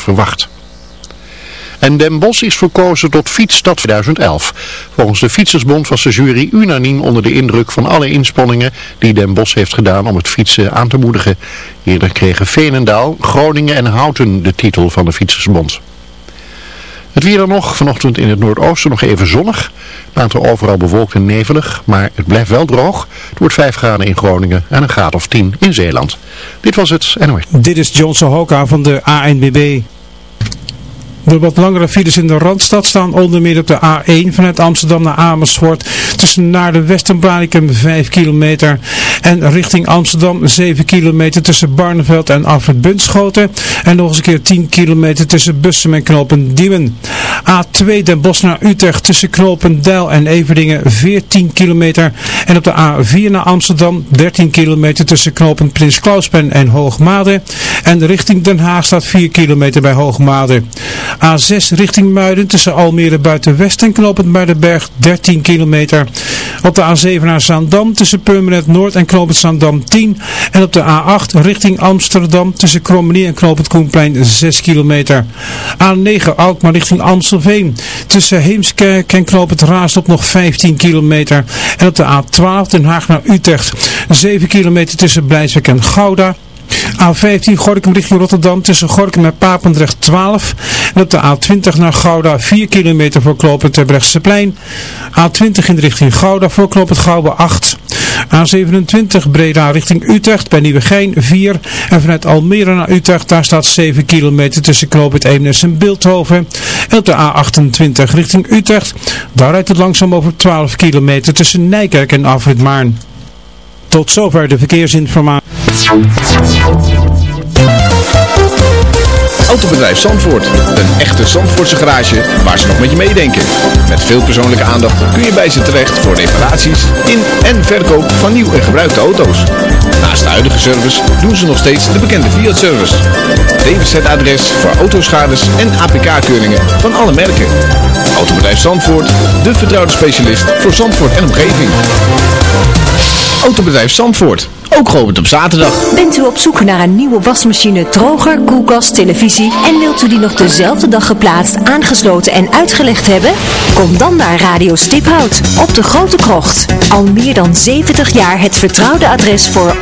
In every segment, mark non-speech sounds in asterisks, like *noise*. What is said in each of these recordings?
verwacht. En Den Bosch is verkozen tot fietsstad 2011. Volgens de Fietsersbond was de jury unaniem onder de indruk van alle inspanningen die Den Bosch heeft gedaan om het fietsen aan te moedigen. Eerder kregen Veenendaal, Groningen en Houten de titel van de Fietsersbond. Het weer dan nog, vanochtend in het noordoosten nog even zonnig. Later overal bewolkt en nevelig, maar het blijft wel droog. Het wordt 5 graden in Groningen en een graad of 10 in Zeeland. Dit was het NOS. Dit is Johnson Hoka van de ANBB. De wat langere files in de Randstad staan onder meer op de A1 vanuit Amsterdam naar Amersfoort. Tussen naar de Westenbranicum 5 kilometer. En richting Amsterdam 7 kilometer tussen Barneveld en Afrit Bunschoten. En nog eens een keer 10 kilometer tussen Bussum en Knopen Diemen. A2 Den Bosch naar Utrecht tussen Knopen Deil en Everdingen 14 kilometer. En op de A4 naar Amsterdam 13 kilometer tussen Knopen Prins Klauspen en Hoogmade. En richting Den Haag staat 4 kilometer bij Hoogmade. A6 richting Muiden tussen Almere Buitenwest en Knopend Muidenberg 13 kilometer. Op de A7 naar Zaandam tussen Purmerend Noord en Knopend Zaandam 10. En op de A8 richting Amsterdam tussen Krommenie en Knopend Koenplein 6 kilometer. A9 Alkmaar richting Amstelveen tussen Heemskerk en Knopend Raasdorp nog 15 kilometer. En op de A12 Den Haag naar Utrecht 7 kilometer tussen Blijswijk en Gouda. A15 Gorkum richting Rotterdam tussen Gorkum en Papendrecht 12. En op de A20 naar Gouda 4 kilometer voor Knoopend plein. A20 in richting Gouda voor Gouda 8. A27 Breda richting Utrecht bij Nieuwegein 4. En vanuit Almere naar Utrecht daar staat 7 kilometer tussen Knoopend Eemnes en Beeldhoven. En op de A28 richting Utrecht. Daar rijdt het langzaam over 12 kilometer tussen Nijkerk en Afrit Maarn. Tot zover de verkeersinformatie. Autobedrijf Zandvoort. Een echte Zandvoortse garage waar ze nog met je meedenken. Met veel persoonlijke aandacht kun je bij ze terecht voor reparaties in en verkoop van nieuw en gebruikte auto's. Naast de huidige service doen ze nog steeds de bekende Fiat-service. DWZ-adres voor autoschades en APK-keuringen van alle merken. Autobedrijf Zandvoort, de vertrouwde specialist voor Zandvoort en omgeving. Autobedrijf Zandvoort. Ook geopend op zaterdag. Bent u op zoek naar een nieuwe wasmachine, droger, koelkast, televisie en wilt u die nog dezelfde dag geplaatst, aangesloten en uitgelegd hebben? Kom dan naar Radio Stiphout op de Grote Krocht. Al meer dan 70 jaar het vertrouwde adres voor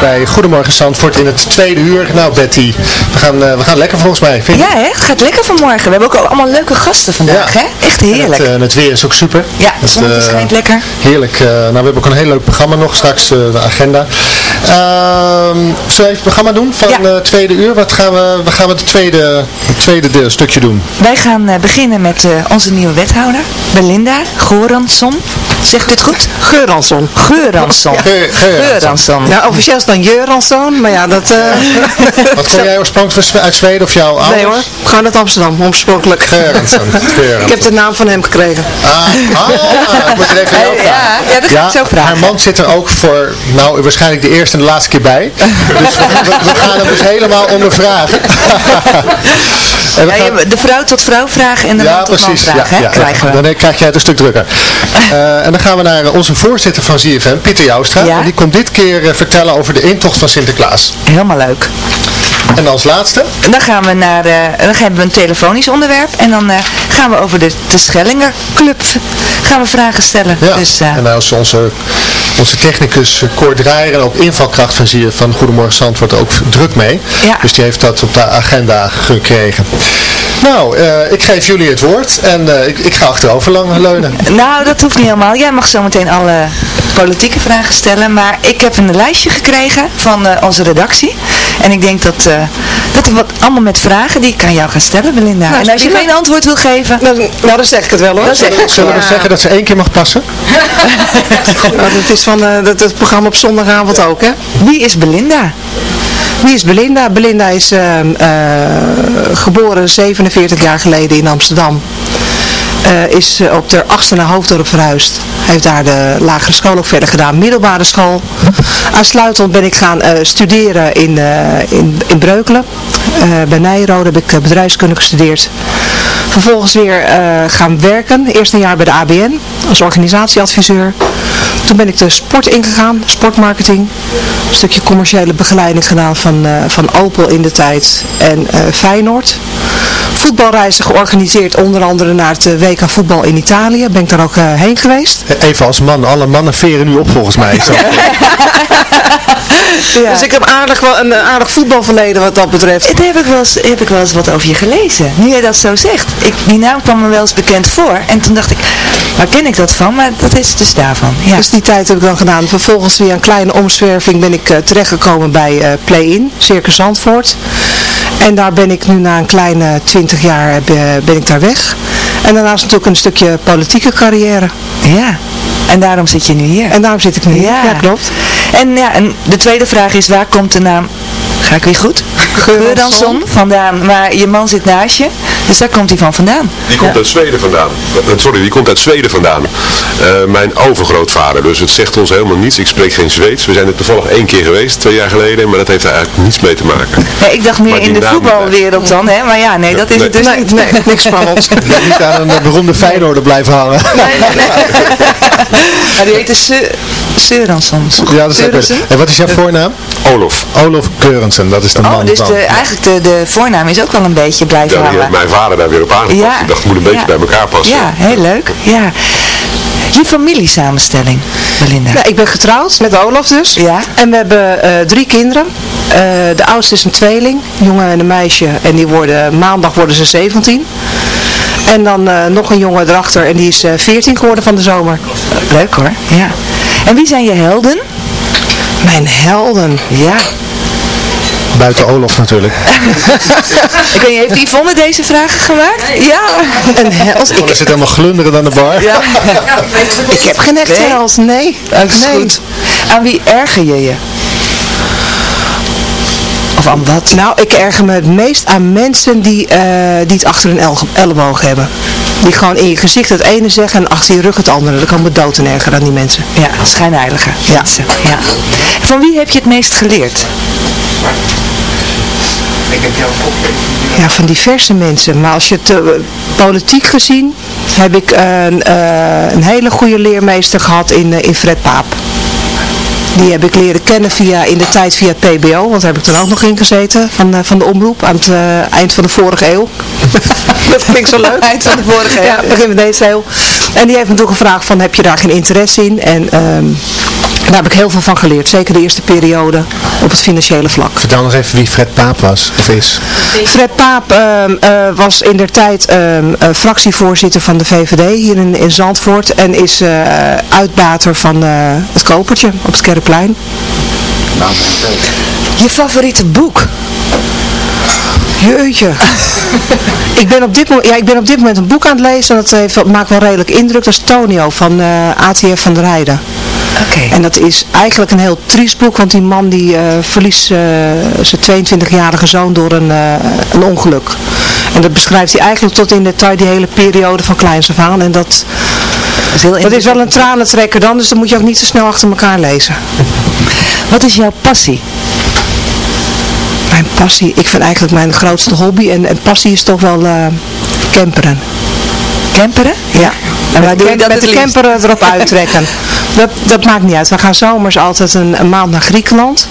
Bij Goedemorgen Zandvoort in het tweede uur. Nou Betty, we gaan, uh, we gaan lekker volgens mij. Vind ja, hè? het gaat lekker vanmorgen. We hebben ook allemaal leuke gasten vandaag, hè? Echt heerlijk. En het, uh, het, weer is ook super. Ja, het zonnetje schijnt lekker. Heerlijk. nou, we hebben ook een heel leuk programma nog, straks de agenda. Ehm, zullen we even het programma doen van ja. tweede uur? Wat gaan we, we gaan we het tweede, het tweede deel, stukje doen? Wij gaan beginnen met onze nieuwe wethouder, Belinda Goransson. Zeg ik dit goed? Geuransson. Geuransson. Geuransson. Ja, officieel is dan Geuransson, maar ja, dat... Uh... *laughs* Wat kom jij oorspronkelijk uit Zweden of jouw ouders? Nee hoor, gewoon uit Amsterdam, oorspronkelijk. Geuransson. *laughs* ik heb de naam van hem gekregen. Ah, ah ik moet er even jou vragen. Ja, ja dat ga ik zo vragen. Haar man zit er ook voor, nou, waarschijnlijk de eerste en de laatste keer bij. *laughs* Dus we, we, gaan hem dus helemaal ondervragen. ja, gaan... de vrouw tot vrouw vragen en de man tot man vragen, ja, ja, krijgen we. Dan krijg jij het een stuk drukker. Uh, en dan gaan we naar onze voorzitter van ZFM, Pieter Joustra. En die komt dit keer uh, vertellen over de intocht van Sinterklaas. Helemaal leuk. En als laatste? Dan gaan we naar, uh, dan hebben we een telefonisch onderwerp. En dan uh, gaan we over de Schellinger Club gaan we vragen stellen. Ja, dus, uh, en is onze, onze technicus Cor Draaier en ook invalkracht van, van Goedemorgen Zandvoort ook druk mee. Ja. Dus die heeft dat op de agenda gekregen. Nou, uh, ik geef jullie het woord en uh, ik, ik, ga achterover lang leunen. Nou, dat hoeft niet helemaal. Jij mag zo meteen alle politieke vragen stellen. Maar ik heb een lijstje gekregen van uh, onze redactie. En ik denk dat, dat er wat allemaal met vragen die ik aan jou ga stellen, Belinda. Nou, en als je geen antwoord wil geven... Nou, nou, dan zeg ik het wel hoor. Dan zeg ik Zullen we zeggen dat ze één keer mag passen? *laughs* dat is van dat, het programma op zondagavond ook, hè? Wie is Belinda? Wie is Belinda? Belinda is uh, uh, geboren 47 jaar geleden in Amsterdam. Uh, is op ter achtste naar Hoofddorp verhuisd. Heeft daar de lagere school ook verder gedaan, middelbare school. Aansluitend ben ik gaan studeren in, in, in Breukelen. bij Nijrode heb ik bedrijfskunde gestudeerd. Vervolgens weer gaan werken. Eerst een jaar bij de ABN als organisatieadviseur. Toen ben ik de sport ingegaan, sportmarketing. Een stukje commerciële begeleiding gedaan van, van Opel in de tijd en Feyenoord. Voetbalreizen georganiseerd, onder andere naar het WK voetbal in Italië. Ben ik daar ook uh, heen geweest. Even als man, alle mannen veren nu op volgens mij. *laughs* ja. Dus ik heb aardig wel een aardig voetbalverleden wat dat betreft. Het heb ik, wel eens, heb ik wel eens wat over je gelezen. Nu jij dat zo zegt. Ik, die naam kwam me wel eens bekend voor. En toen dacht ik, waar ken ik dat van? Maar dat is dus daarvan. Ja. Dus die tijd heb ik dan gedaan. Vervolgens via een kleine omzwerving ben ik uh, terechtgekomen bij uh, Play-In, Circus Zandvoort. En daar ben ik nu na een kleine twintig jaar ben ik daar weg. En daarnaast natuurlijk een stukje politieke carrière. Ja. En daarom zit je nu hier. En daarom zit ik nu hier. Ja, ja klopt. En, ja, en de tweede vraag is, waar komt de naam Ga ik weer goed? Geuransson vandaan. Maar je man zit naast je. Dus daar komt hij van vandaan. Die komt ja. uit Zweden vandaan. Sorry, die komt uit Zweden vandaan. Uh, mijn overgrootvader. Dus het zegt ons helemaal niets. Ik spreek geen Zweeds. We zijn er toevallig één keer geweest, twee jaar geleden. Maar dat heeft er eigenlijk niets mee te maken. Nee, ik dacht meer in de voetbalwereld dan. Hè? Maar ja, nee, dat is nee. het dus nee, niet. Nee, niks spannends. *laughs* Je moet niet aan een beroemde Feyenoorder blijven hangen. Nee, nee, nee. *laughs* maar die heet dus Seuransson. Ja, dat is En wat is jouw voornaam? Olof. Olof Keurensen, dat is de man. Oh, dus de, eigenlijk de, de voornaam is ook wel een beetje blijven ja, hangen. mijn vader daar weer op aangepast. Ja. Ik dacht, het moet een beetje Ja. bij elkaar passen. Ja, heel leuk. Ja. Je familiesamenstelling, Belinda. Nou, ik ben getrouwd met Olaf dus. Ja. En we hebben eh, drie kinderen. Eh, de oudste is een tweeling, een jongen en een meisje. En die worden, maandag worden ze 17. En dan eh, nog een jongen erachter en die is eh 14 geworden van de zomer. Leuk hoor. Ja. En wie zijn je helden? Mijn helden. Ja. Buiten Olof natuurlijk. *laughs* Ik weet niet, heeft Yvonne deze vraag gemaakt? Ja. Een held. Oh, er zit helemaal glunderen aan de bar. Ja. Ik heb geen echte Nee? nee. Dat is nee. goed. Aan wie erger je je? Of aan wat? Nou, ik erger me het meest aan mensen die, eh, die het achter hun el elleboog hebben. Die gewoon in je gezicht het ene zeggen en achter je rug het andere. Dat kan me dood en erger aan die mensen. Ja, schijnheilige Ja. mensen. Ja. Van wie heb je het meest geleerd? Ja, van diverse mensen. Maar als je het eh, politiek gezien, heb ik een, eh, een hele goede leermeester gehad in, eh, in Fred Paap. Die heb ik leren kennen via, in de tijd via het PBO, want daar heb ik toen ook nog in gezeten, van, van de omroep, aan het eind van de vorige eeuw. *laughs* dat vind ik zo leuk. Eind van de vorige eeuw. Ja, begin van deze eeuw. En die heeft me toen gevraagd van, heb je daar geen interesse in? En ehm, daar heb ik heel veel van geleerd. Zeker de eerste periode op het financiële vlak. Vertel nog even wie Fred Paap was, of is. Fred Paap ehm, eh, was in der tijd ehm, eh, fractievoorzitter van de VVD hier in, in Zandvoort. En is eh, uitbater van het Kopertje op het Kerkplein. Je favoriete boek? Jeetje. *laughs* ik, ben op dit moment, ja, ik ben op dit moment een boek aan het lezen. En dat heeft, maakt wel redelijk indruk. Dat is Tonio van ATF van der Rijden. En dat is eigenlijk een heel triest boek, want die man die uh, verliest uh, zijn 22-jarige zoon door een, uh, een ongeluk. En dat beschrijft hij eigenlijk tot in detail die hele periode van kleins af aan. En dat, is, heel dat is wel een tranentrekker dan, dus dat moet je ook niet te snel achter elkaar lezen. *laughs* Wat is jouw passie? Mijn passie, ik vind eigenlijk mijn grootste hobby en, en passie is toch wel camperen. Camperen? Ja. En wij doen dat met de camper erop *laughs* uittrekken. dat, dat maakt niet uit. We gaan zomers altijd een, een maand naar Griekenland.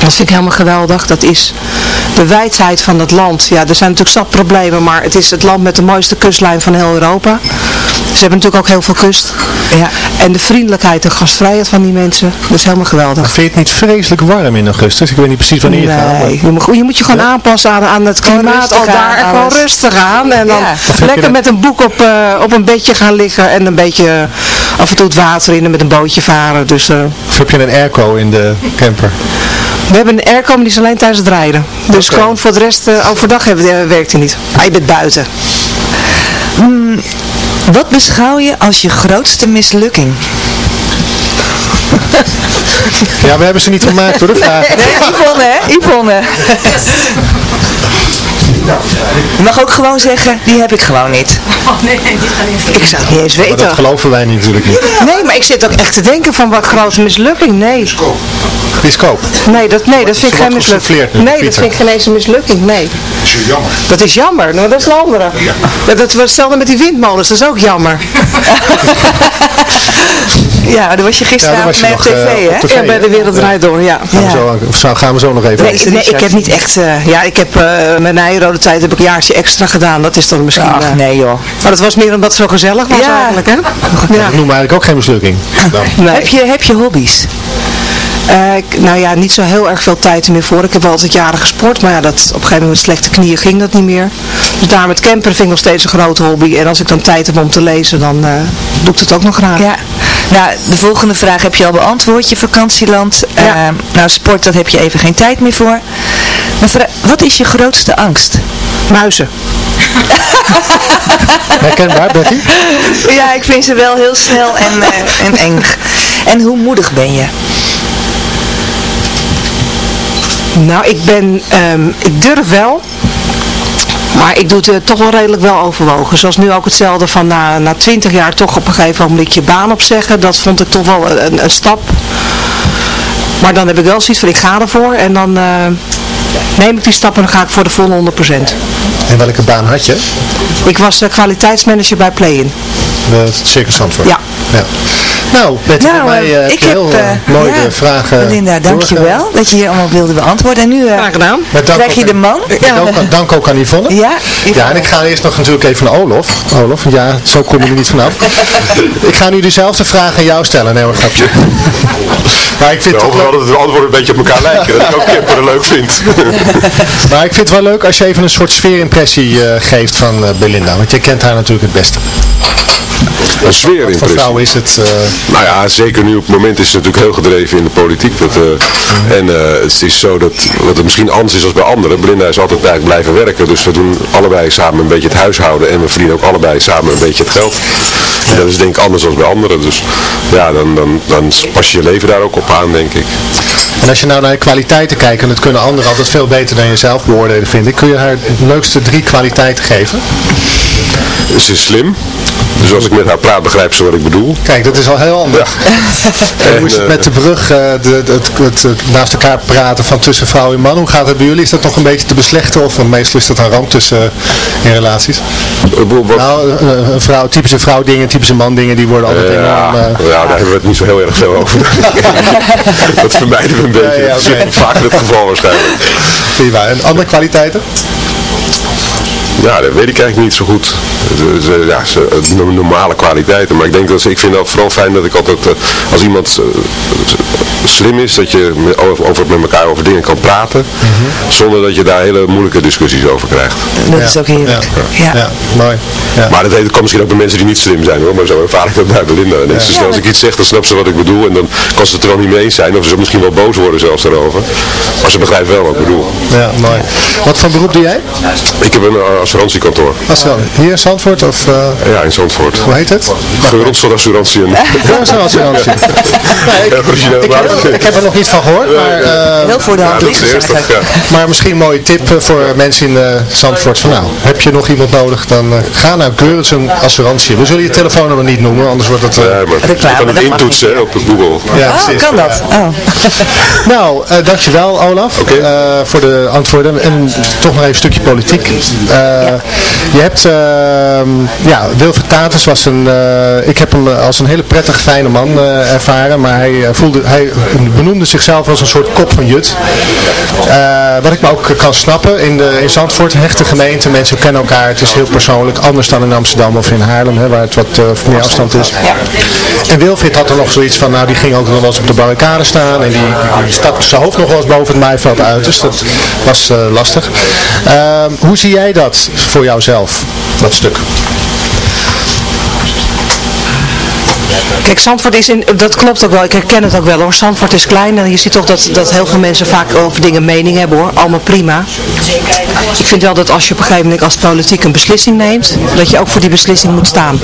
Dat vind ik helemaal geweldig. Dat is de wijdheid van het land. Ja, er zijn natuurlijk zat problemen, maar het is het land met de mooiste kustlijn van heel Europa. Ze hebben natuurlijk ook heel veel kust. Ja. En de vriendelijkheid en gastvrijheid van die mensen, dat is helemaal geweldig. Maar vind je het niet vreselijk warm in augustus? Ik weet niet precies wanneer je gaat. Nee, je moet, je moet je gewoon aanpassen aan, aan het klimaat al daar. En gewoon rustig aan. En dan lekker met een boek op, uh, op een bedje gaan liggen. En een beetje af en toe het water in en met een bootje varen. Dus, uh, of heb je een airco in de camper? We hebben een airco, maar die is alleen tijdens het rijden. Dus okay. gewoon voor de rest, uh, overdag hebben, werkt hij niet. Hij bent buiten. Mm, wat beschouw je als je grootste mislukking? Ja, we hebben ze niet gemaakt door de vraag. Nee, Yvonne, hè? Yvonne. Je mag ook gewoon zeggen, die heb ik gewoon niet. *laughs* Oh nee, die niet. Ik zou het niet eens weten. Maar dat geloven wij natuurlijk niet. Nee, maar ik zit ook echt te denken van wat grote mislukking. Nee. Biscoop. Nee, dat, nee, dat vind ik geen mislukking. Nee, dat vind ik geen eens een mislukking. Nee. Dat is jammer. Dat is jammer. Nou, dat is de andere. Ja. Dat, dat was hetzelfde met die windmolens. Dat is ook jammer. *laughs* Ja, daar was je gisteravond ja, op tv, hè? TV, ja, bij de Wereld Draait Door, ja. Gaan, We zo, of zo, gaan we zo nog even Nee, nee ik heb niet echt... Uh, ja, ik heb uh, mijn Nijrode tijd heb ik een jaartje extra gedaan. Dat is dan misschien... Ach, nee joh. Maar dat was meer omdat het zo gezellig was ja. eigenlijk, hè? Ja. Ik noem eigenlijk ook geen mislukking. *laughs* nee. heb, je, heb je hobby's? Uh, ik, nou ja, niet zo heel erg veel tijd meer voor. Ik heb altijd jaren gesport, maar ja, dat, op een gegeven moment met slechte knieën ging dat niet meer. Dus daar met camper vind ik nog steeds een grote hobby. En als ik dan tijd heb om te lezen, dan uh, doe ik het ook nog graag. Ja, nou, de volgende vraag heb je al beantwoord, je vakantieland. Ja. Uh, nou, sport, dat heb je even geen tijd meer voor. Maar wat is je grootste angst? Muizen. *laughs* Herkenbaar, Betty? Ja, ik vind ze wel heel snel en, uh, en eng. En hoe moedig ben je? Nou, ik ben, um, ik durf wel, maar ik doe het uh, toch wel redelijk wel overwogen. Zoals nu ook hetzelfde van na, na 20 jaar toch op een gegeven moment je baan opzeggen. Dat vond ik toch wel een, een stap. Maar dan heb ik wel zoiets van ik ga ervoor en dan uh, neem ik die stap en dan ga ik voor de volle 100%. En welke baan had je? Ik was uh, kwaliteitsmanager bij Play-in. De Circus Zandvoort? Ja. ja. Nou, Betty, nou, mij uh, ik heel heb, uh, mooie ja, vragen. Linda, dankjewel dat je hier allemaal wilde beantwoorden. En nu uh, gedaan. krijg je de man. Ja. Dank, dank, ook aan Yvonne. Ja, Yvonne. ja, en ik ga eerst nog natuurlijk even naar Olof. Olof, ja, zo kom je er niet vanaf. *laughs* ik ga nu dezelfde vraag aan jou stellen. Nee, wat grapje. *laughs* maar ik vind ja, toch dat het antwoord een beetje op elkaar lijken. dat ik ook Kimperen leuk vind. *laughs* maar ik vind het wel leuk als je even een soort sfeerimpressie geeft van Belinda. Want jij kent haar natuurlijk het beste. Een sfeerimpressie. Voor vrouw is het... Uh... Nou ja, zeker nu op het moment is ze natuurlijk heel gedreven in de politiek. Dat, uh, En uh, het is zo dat, dat het misschien anders is dan bij anderen. Belinda is altijd eigenlijk blijven werken. Dus we doen allebei samen een beetje het huishouden. En we verdienen ook allebei samen een beetje het geld. En dat is denk ik anders dan bij anderen. Dus ja, dan, dan, dan pas je je leven daar ook op aan, denk ik. En als je nou naar je kwaliteiten kijkt, en dat kunnen anderen altijd veel beter dan jezelf beoordelen, vind ik. Kun je haar de leukste drie kwaliteiten geven? Ze is slim. Dus als ik met haar praat, begrijpt ze wat ik bedoel. Kijk, dat is al heel anders. Ja. en hoe is het met de brug, uh, de, het, het, het, naast elkaar praten van tussen vrouw en man? Hoe gaat het bij jullie? Is dat nog een beetje te beslechten? Of meestal is dat een ramp tussen in relaties? Wat? Nou, een vrouw, typische vrouw dingen, typische man dingen, die worden altijd enorm... Ja, daar hebben we het niet zo heel erg veel over. *laughs* dat vermijden we een beetje. Ja, ja, okay. Dat is vaak het geval waarschijnlijk. Waar? En andere kwaliteiten? Ja, dat weet ik eigenlijk niet zo goed. Eh, Ja, no- normale kwaliteiten. Maar ik denk dat ze, ik vind het vooral fijn dat ik altijd, eh, als iemand eh, slim is, dat je met- over, over- met elkaar over dingen kan praten. Zonder dat je daar hele moeilijke discussies over krijgt. Dat Ja, is ook heerlijk. Ja, Ja. ja, mooi. Ja. Maar dat, heet- dat kan misschien ook bij mensen die niet slim zijn hoor. Maar zo ervaar ik dat bij Belinda. En dus als ik iets zeg, dan snapt ze wat ik bedoel. En dan kan ze het er wel niet mee eens zijn. Of ze misschien wel boos worden zelfs daarover. Maar ze begrijpt wel wat ik bedoel. Ja, mooi. Wat voor beroep doe jij? Ik heb een assurantiekantoor. Assurant. Hier in Zandvoort of eh, Ja, in Zandvoort. hoe heet het? Geronseld assurantie. En... Ja, zo'n assurantie. Nee, ik, Ja, heb, ik heb er nog niet van gehoord, maar, eh, Heel voor de Ja, hand dat is ja. maar misschien een mooie tip voor mensen in eh, Zandvoort. Van, nou, heb je nog iemand nodig, dan eh, ga naar Geurensen Assurantie. We zullen je telefoonummer niet noemen, anders wordt het... eh, Ja, maar je kan het intoetsen hè, op Google. ja, Oh, precies. kan dat? Oh. *laughs* Nou, eh, dankjewel Olaf eh, voor de antwoorden. En toch nog even een stukje politiek. Je hebt, ehm, ja, Wilfried Tatus was een, eh, ik heb hem eh, als een hele prettig, fijne man eh, ervaren. Maar hij, voelde, hij benoemde zichzelf als een soort kop van Jut. Wat ik me ook kan snappen. In, de, in Zandvoort, hechte gemeente, mensen kennen elkaar. Het is heel persoonlijk, anders dan in Amsterdam of in Haarlem, hè, waar het wat meer afstand is. En Wilfried had er nog zoiets van, nou die ging ook nog wel eens op de barricade staan en die, die stak zijn hoofd nog wel eens boven het maaiveld uit, dus dat was lastig. Ehm, hoe zie jij dat voor jouzelf, dat stuk? Kijk, Zandvoort is in, dat klopt ook wel. Ik herken het ook wel hoor. Zandvoort is klein en je ziet toch dat, dat heel veel mensen vaak over dingen mening hebben hoor. Allemaal prima. Ik vind wel dat als je op een gegeven moment als politiek een beslissing neemt, dat je ook voor die beslissing moet staan.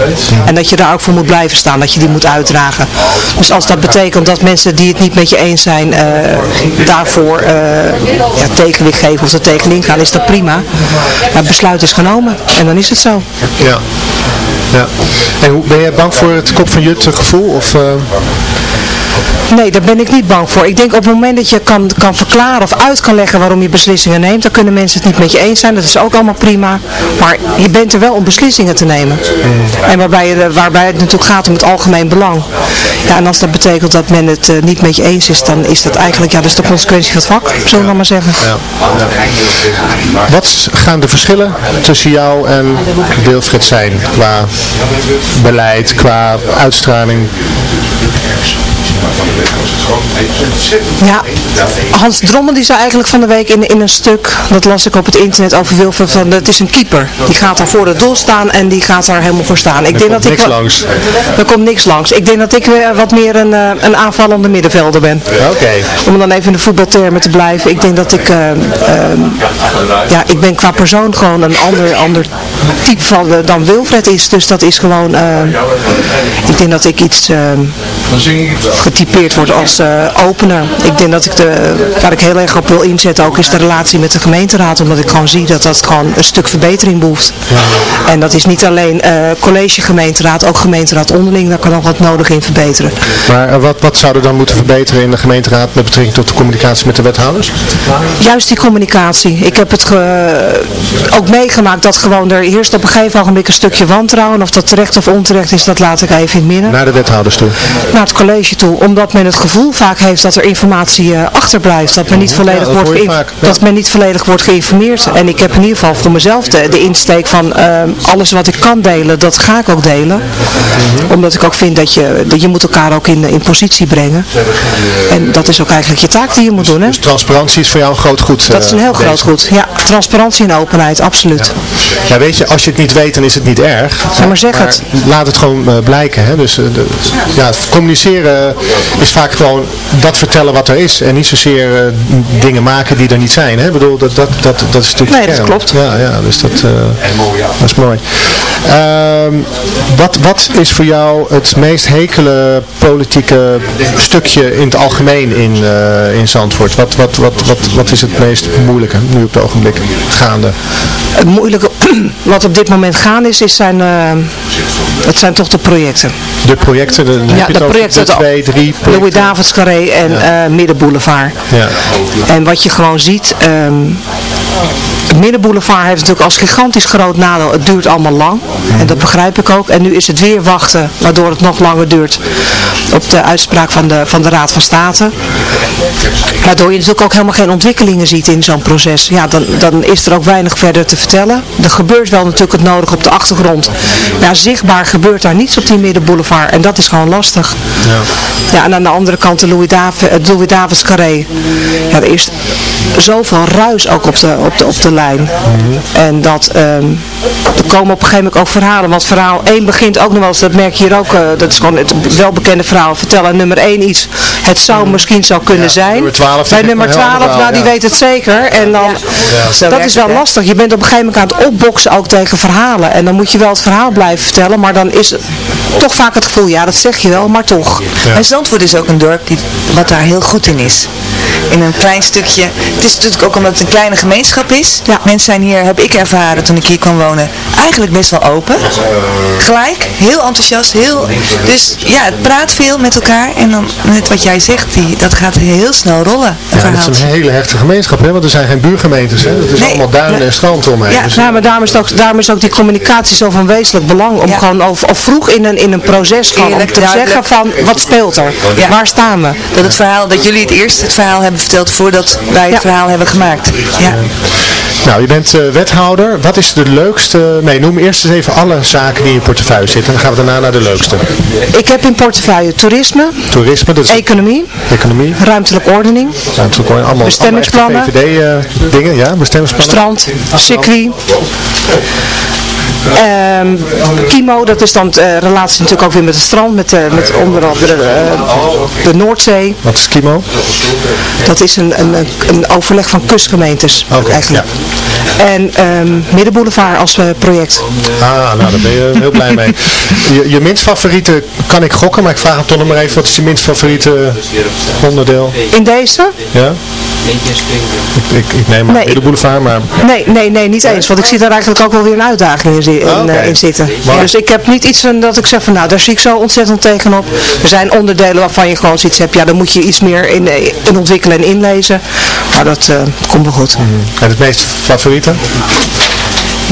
En dat je daar ook voor moet blijven staan, dat je die moet uitdragen. Dus als dat betekent dat mensen die het niet met je eens zijn, eh, daarvoor eh ja, tegenwicht geven of er tegenin gaan, is dat prima. Maar het besluit is genomen en dan is het zo. Ja. ja. En hoe, ben jij bang voor het kop van Jut gevoel? Of, eh, Nee, daar ben ik niet bang voor. Ik denk op het moment dat je kan, kan verklaren of uit kan leggen waarom je beslissingen neemt, dan kunnen mensen het niet met je eens zijn. Dat is ook allemaal prima. Maar je bent er wel om beslissingen te nemen. En waarbij, je, waarbij het natuurlijk gaat om het algemeen belang. Ja, en als dat betekent dat men het eh, niet met je eens is, dan is dat eigenlijk, ja, dat is de consequentie van het vak, zullen we maar maar zeggen. ja. Wat gaan de verschillen tussen jou en Wilfried zijn qua beleid, qua uitstraling? Ja, Hans Drommel die zei eigenlijk van de week in, in een stuk, dat las ik op het internet over Wilfred, van het is een keeper. Die gaat daar voor het doel staan en die gaat daar helemaal voor staan. Ik denk komt dat ik niks wel- langs. Er komt niks langs. Ik denk dat ik weer wat meer een, eh, een aanvallende middenvelder ben. Oké. Om dan even in de voetbaltermen te blijven. Ik denk dat ik, eh, eh, ja, ik ben qua persoon gewoon een ander, ander type van, dan Wilfred is. Dus dat is gewoon, ik denk dat ik iets eh, getypeerd word als eh, opener. Ik denk dat ik de, waar ik heel erg op wil inzetten ook is de relatie met de gemeenteraad. Omdat ik gewoon zie dat dat gewoon een stuk verbetering behoeft. En dat is niet alleen eh, college gemeenteraad, ook gemeenteraad onderling. Daar kan nog wat nodig in verbeteren. Maar eh, wat, wat zou er dan moeten verbeteren in de gemeenteraad met betrekking tot de communicatie met de wethouders? Juist die communicatie. Ik heb het ook meegemaakt dat gewoon er heerst op een gegeven ogenblik een stukje wantrouwen. Of dat terecht of onterecht is, dat laat ik even in het midden. Naar de wethouders toe. Naar het college toe. Omdat men het gevoel vaak heeft dat er informatie eh, achterblijft. Dat men, niet volledig dat wordt vaak, ja. dat men niet volledig wordt geïnformeerd. En ik heb in ieder geval voor mezelf de, de insteek van eh, alles wat ik kan delen, dat ga ik ook delen. Mhm. Omdat ik ook vind dat je, dat je moet elkaar ook in, in positie brengen. En dat is ook eigenlijk je taak die je moet doen. Hè? Dus transparantie is voor jou een groot goed. Dat is een eh, heel groot goed. Ja, transparantie en openheid, absoluut. Ja, weet je, als je het niet weet, dan is het niet erg. Ja, maar zeg het. Laat het gewoon blijken. Hè? Dus de, ja, communiceren is vaak gewoon dat vertellen wat er is. En niet zozeer eh, dingen maken die er niet zijn. Hè? Ik bedoel, dat, dat, dat, dat is natuurlijk Nee, dat kern. klopt. Ja, ja dus dat, eh, dat is mooi. Ehm, wat, wat is voor jou het meest hekele politieke stukje in het algemeen in, eh, in Zandvoort? Wat, wat, wat, wat, wat is het meest moeilijke nu op het ogenblik gaande? Het moeilijke wat op dit moment gaan is, is zijn, eh, het zijn toch de projecten. De projecten, de, dan heb je Ja, de projecten, de twee, drie projecten. Louis Davids Carré en eh, Middenboulevard. Ja. En wat je gewoon ziet, ehm, de middenboulevard heeft natuurlijk als gigantisch groot nadeel, het duurt allemaal lang. En dat begrijp ik ook. En nu is het weer wachten, waardoor het nog langer duurt op de uitspraak van de, van de Raad van State. Waardoor je natuurlijk ook helemaal geen ontwikkelingen ziet in zo'n proces. Ja, dan, dan is er ook weinig verder te vertellen. Er gebeurt wel natuurlijk het nodige op de achtergrond. Ja, zichtbaar gebeurt daar niets op die middenboulevard. En dat is gewoon lastig. Ja, ja en aan de andere kant de Louis, Dav het Louis Davids Carré. Ja, er is zoveel ruis ook op de, op de, op de lijn. En dat, ehm, er komen op een gegeven moment ook verhalen. Want verhaal 1 begint ook nog wel eens, dat merk je hier ook, uh, dat is gewoon het welbekende verhaal. Vertellen nummer 1 iets, het zou misschien zou kunnen zijn. Nummer 12, Bij nummer 12, nou die weet het zeker. En dan, dat is wel lastig. Je bent op een gegeven moment aan het opboksen ook tegen verhalen. En dan moet je wel het verhaal blijven vertellen, maar dan is het toch vaak het gevoel, ja dat zeg je wel, maar toch. En Zandvoort is ook een dorp die, wat daar heel goed in is. In een klein stukje, het is natuurlijk ook omdat het een kleine gemeenschap is. Ja. Mensen zijn hier, heb ik ervaren toen ik hier kwam wonen, eigenlijk best wel open. Gelijk, heel enthousiast, heel, dus ja, het praat veel met elkaar. En dan net wat jij zegt, die, dat gaat heel snel rollen. Ja, het is een hele hechte gemeenschap, hè? want er zijn geen buurgemeentes. Hè? Het is Nee. allemaal duinen en strand omheen. Ja, Dus, nou, maar daarom is, het ook, daarom is ook die communicatie zo van wezenlijk belang. Om Ja. gewoon al, al vroeg in een, in een proces gewoon Eerlijk, te duidelijk. zeggen van wat speelt er? Ja. Waar staan we? Dat het verhaal, dat jullie het eerst het verhaal hebben verteld voordat wij het Ja. verhaal hebben gemaakt. Ja. Nou, je bent eh, wethouder. Wat is de leukste... Nee, noem eerst eens even alle zaken die in je portefeuille zitten. En dan gaan we daarna naar de leukste. Ik heb in portefeuille toerisme, Toerisme, dat is economie, economie. ruimtelijke ordening, Ruimtelijk ordening, allemaal, Bestemmingsplannen. VVD-dingen, ja, bestemmingsplannen. strand, circuit. Ehm, Kimo, dat is dan de relatie natuurlijk ook weer met het strand, met, eh, met onder andere eh, de Noordzee. Wat is Kimo? Dat is een, een, een overleg van kustgemeentes eigenlijk. En ehm Middenboulevard als eh, project. Ah, nou, daar ben je heel blij mee. Je, je minst favoriete kan ik gokken, maar ik vraag hem toch nog maar even. Wat is je minst favoriete onderdeel? In deze? Ja? Ik, ik, ik neem maar Nee, Middenboulevard, maar... Nee, nee, nee, niet eens. Want ik zie daar eigenlijk ook wel weer een uitdaging in, in, oké. eh, in zitten. Maar- Dus ik heb niet iets van dat ik zeg van nou, daar zie ik zo ontzettend tegenop. Er zijn onderdelen waarvan je gewoon zoiets hebt. Ja, dan moet je iets meer in, eh, in ontwikkelen en inlezen. Maar dat eh, komt wel goed. En het meest favoriete?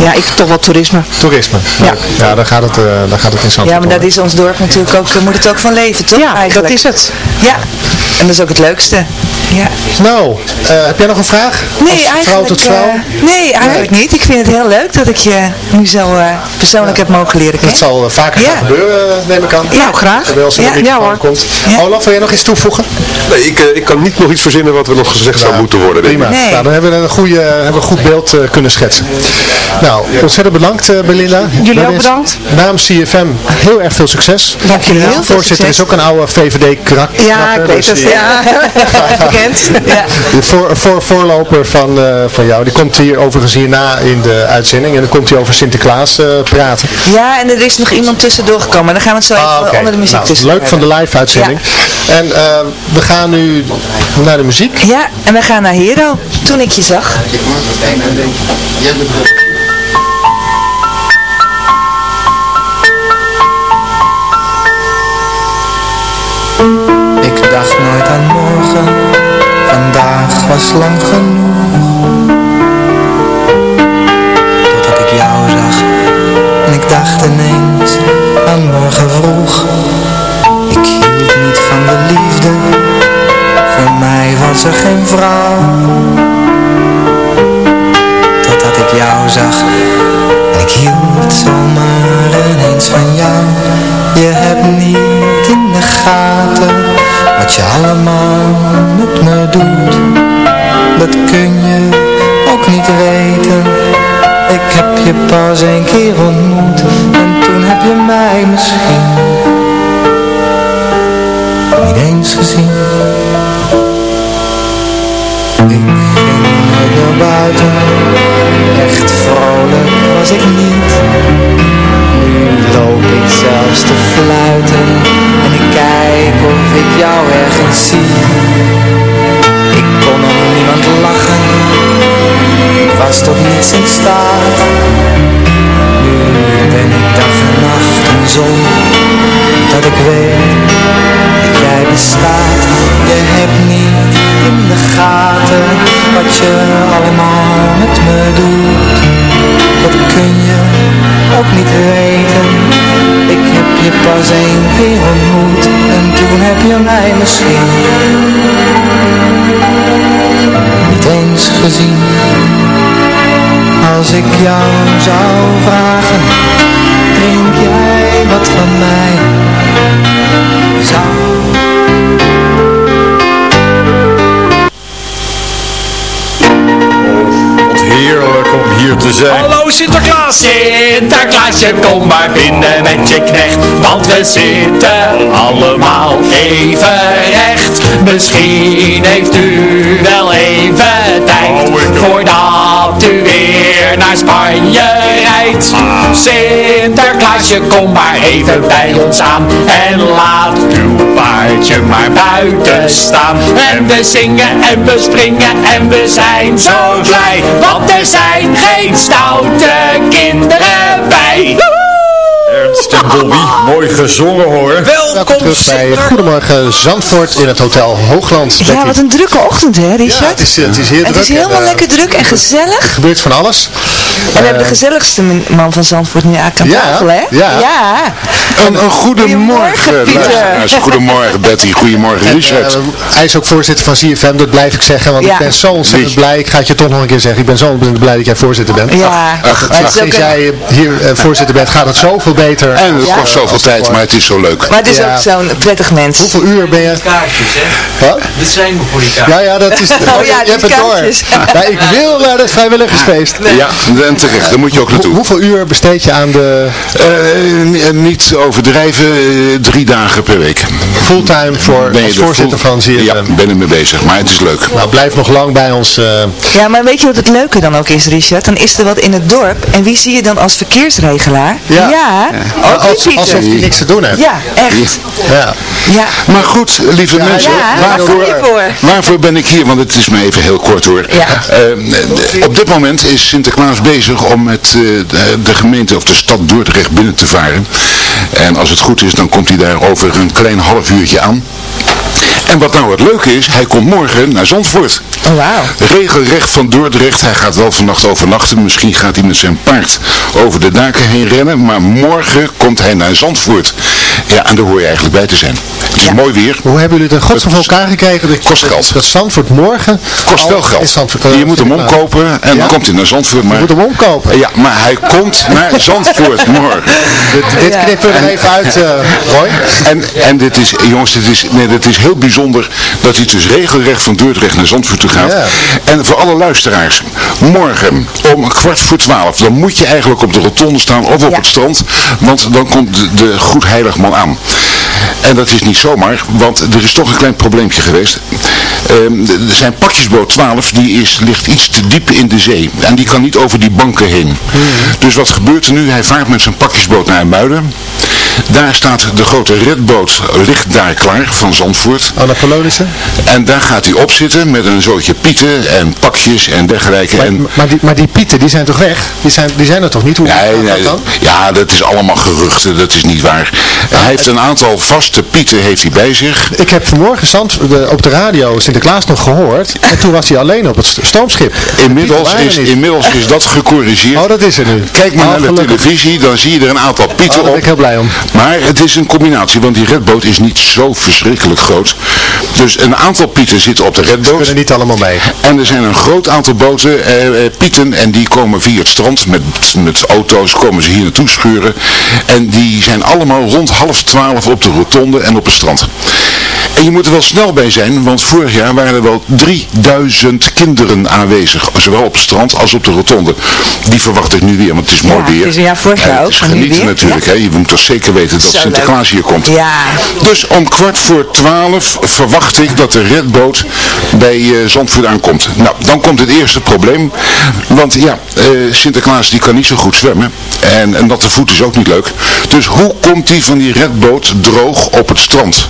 Ja, ik toch wel toerisme. Toerisme. Ja. Leuk. Ja, daar gaat het, eh daar gaat het in ja, maar dat is ons dorp natuurlijk ook, daar moet het ook van leven, toch? Ja, eigenlijk? dat is het. Ja, en dat is ook het leukste. Ja. Nou, eh, heb jij nog een vraag? Nee, Als eigenlijk, vrouw tot vrouw? eh, nee, eigenlijk niet. Ik vind het heel leuk dat ik je nu zo eh, persoonlijk heb mogen leren dat kennen. zal eh, vaker Ja. gaan gebeuren, eh, neem ik aan. Nou, graag. Terwijl als er Ja. hoor. komt. Ja. Olaf, wil jij nog iets toevoegen? Nee, ik, eh, ik kan niet nog iets verzinnen wat er nog gezegd zou moeten worden. denk ik. Prima. Nee. Nou, dan hebben we een, goede, hebben we een goed beeld eh, kunnen schetsen. Nou, ontzettend bedankt eh, Belinda. Jullie ook bedankt. Namens CFM heel erg veel succes. Dank jullie wel. Voorzitter is ook een oude VVD-krak. Ja, ik weet het. Ja, *laughs* *laughs* Ja. De voor, voor, voorloper van, eh, van jou, die komt hier overigens hierna in de uitzending. En dan komt hij over Sinterklaas eh, praten. Ja, en er is nog iemand tussendoor gekomen. Dan gaan we het zo even Ah, onder de muziek Nou, tussen leuk van de live uitzending. En eh, we gaan nu naar de muziek. Ja, en we gaan naar Hero. Toen ik je zag. Ik dacht nooit aan vandaag was lang genoeg. Sinterklaasje, kom maar binnen met je knecht, want we zitten allemaal even recht. Misschien heeft u wel even tijd, voordat u weer naar Spanje Sinterklaasje, kom maar even bij ons aan en laat uw paardje maar buiten staan. En we zingen en we springen en we zijn zo blij, want er zijn geen stoute kinderen bij. Ernst en *laughs* Bobby, mooi gezongen hoor. Welkom terug bij Goedemorgen Zandvoort in het Hotel Hoogland. Ja, wat een drukke ochtend hè Richard? Ja, het is, het is heel Het druk. is helemaal en, eh, lekker druk en gezellig. Er gebeurt van alles. En we hebben de Eh, gezelligste man van Zandvoort nu aan Ja, tafel hè? ja. Een, een goedemorgen, Pieter. Goedemorgen Betty, goedemorgen en, Richard. eh, hij is ook voorzitter van CFM, dat blijf ik zeggen, want Ja. ik ben zo ontzettend Wie? blij. Ik ga het je toch nog een keer zeggen. Ik ben zo ontzettend blij dat jij voorzitter bent. Ja, ach, het Sinds jij hier eh, voorzitter bent, gaat het zoveel beter. En het Ja. kost zoveel tijd, maar het is zo leuk. maar het is Ja. ook zo'n prettig mens. Hoeveel uur ben je? Kaartjes, hè? Wat? Dit zijn we voor die kaartjes. Ja, ja, dat is... *laughs* Oh ja, je die hebt het door. *laughs* ik wil naar het vrijwilligersfeest. Ja, en terecht, daar moet je ook Hoe- naartoe. hoeveel uur besteed je aan de Eh, n- niet overdrijven, eh, drie dagen per week. fulltime voor als er voorzitter full- van ZFM? Ja, ben er mee bezig, maar het is leuk. Nou, blijf nog lang bij ons. eh, Ja, maar weet je wat het leuke dan ook is, Richard? Dan is er wat in het dorp. En wie zie je dan als verkeersregelaar? Ja. Als, alsof je niks te doen hebt. Ja, echt. Ja. Ja. Maar goed, lieve Ja, mensen, ja, waarvoor, waarvoor ben ik hier? Want het is me even heel kort hoor. Ja. Eh, op dit moment is Sinterklaas bezig om met eh, de, de gemeente of de stad Dordrecht binnen te varen. En als het goed is, dan komt hij daar over een klein half uurtje aan. En wat nou het leuke is, hij komt morgen naar Zandvoort. Oh, wauw. Regelrecht van Dordrecht. Hij gaat wel vannacht overnachten. Misschien gaat hij met zijn paard over de daken heen rennen. Maar morgen komt hij naar Zandvoort. Ja, en daar hoor je eigenlijk bij te zijn. Het is Ja. mooi weer. Hoe hebben jullie het in godsnaam voor elkaar gekregen? Dat, Kost geld. Dat Zandvoort morgen... Kost wel geld. Zandvoort- eh, je moet hem omkopen en Ja? dan komt hij naar Zandvoort. Maar... Je moet hem omkopen. Ja, maar hij komt naar *laughs* Zandvoort morgen. Dit, dit Ja. knippen we er even uit, eh, Roy. En, en dit is, jongens, dit is, nee, dit is heel bijzonder dat hij dus regelrecht van Dordrecht naar Zandvoort toe gaat. Ja. En voor alle luisteraars, morgen om kwart voor twaalf, dan moet je eigenlijk op de rotonde staan of op Ja. het strand, want dan komt de, de Goed Heiligman En dat is niet zomaar, want er is toch een klein probleempje geweest. Ehm, de- zijn pakjesboot 12, die is, ligt iets te diep in de zee. En die kan niet over die banken heen. Dus wat gebeurt er nu? Hij vaart met zijn pakjesboot naar Muiden. Daar staat de grote redboot, ligt daar klaar, van Zandvoort. Anapolonische. En daar gaat hij op zitten met een zootje pieten en pakjes en dergelijke. Maar, en, maar, die, maar die pieten, die zijn toch weg? Die zijn, die zijn er toch niet? Hoe Nee, nee, dat dan? ja, dat is allemaal geruchten, dat is niet waar. hij heeft een aantal vaste pieten heeft hij bij zich. Ik heb vanmorgen Zand, de, op de radio Sinterklaas nog gehoord. En toen was hij alleen op het st- stoomschip. Inmiddels is, inmiddels is dat gecorrigeerd. Oh, dat is er nu. Kijk maar Oh, naar de televisie, dan zie je er een aantal Oh, pieten ben op. ik heel blij om. Maar het is een combinatie, want die redboot is niet zo verschrikkelijk groot. Dus een aantal pieten zitten op de redboot. kunnen niet allemaal mee. En er zijn een groot aantal boten, eh, eh, pieten, en die komen via het strand met, met auto's, komen ze hier naartoe schuren. En die zijn allemaal rond half twaalf op de rotonde en op het strand. En je moet er wel snel bij zijn, want vorig jaar waren er wel 3000 kinderen aanwezig. Zowel op het strand als op de rotonde. Die verwacht ik nu weer, want het is mooi Ja, weer. het is- ja, vorig jaar En ook, Het is genieten natuurlijk, ja. hè. Je moet toch zeker weten dat Zo Sinterklaas hier komt. Ja. Dus om kwart voor twaalf verwacht ik dat de redboot bij eh, Zandvoort aankomt. Nou, dan komt het eerste probleem. Want ja, eh, Sinterklaas die kan niet zo goed zwemmen. En een natte voet is ook niet leuk. Dus hoe komt hij van die redboot droog op het strand?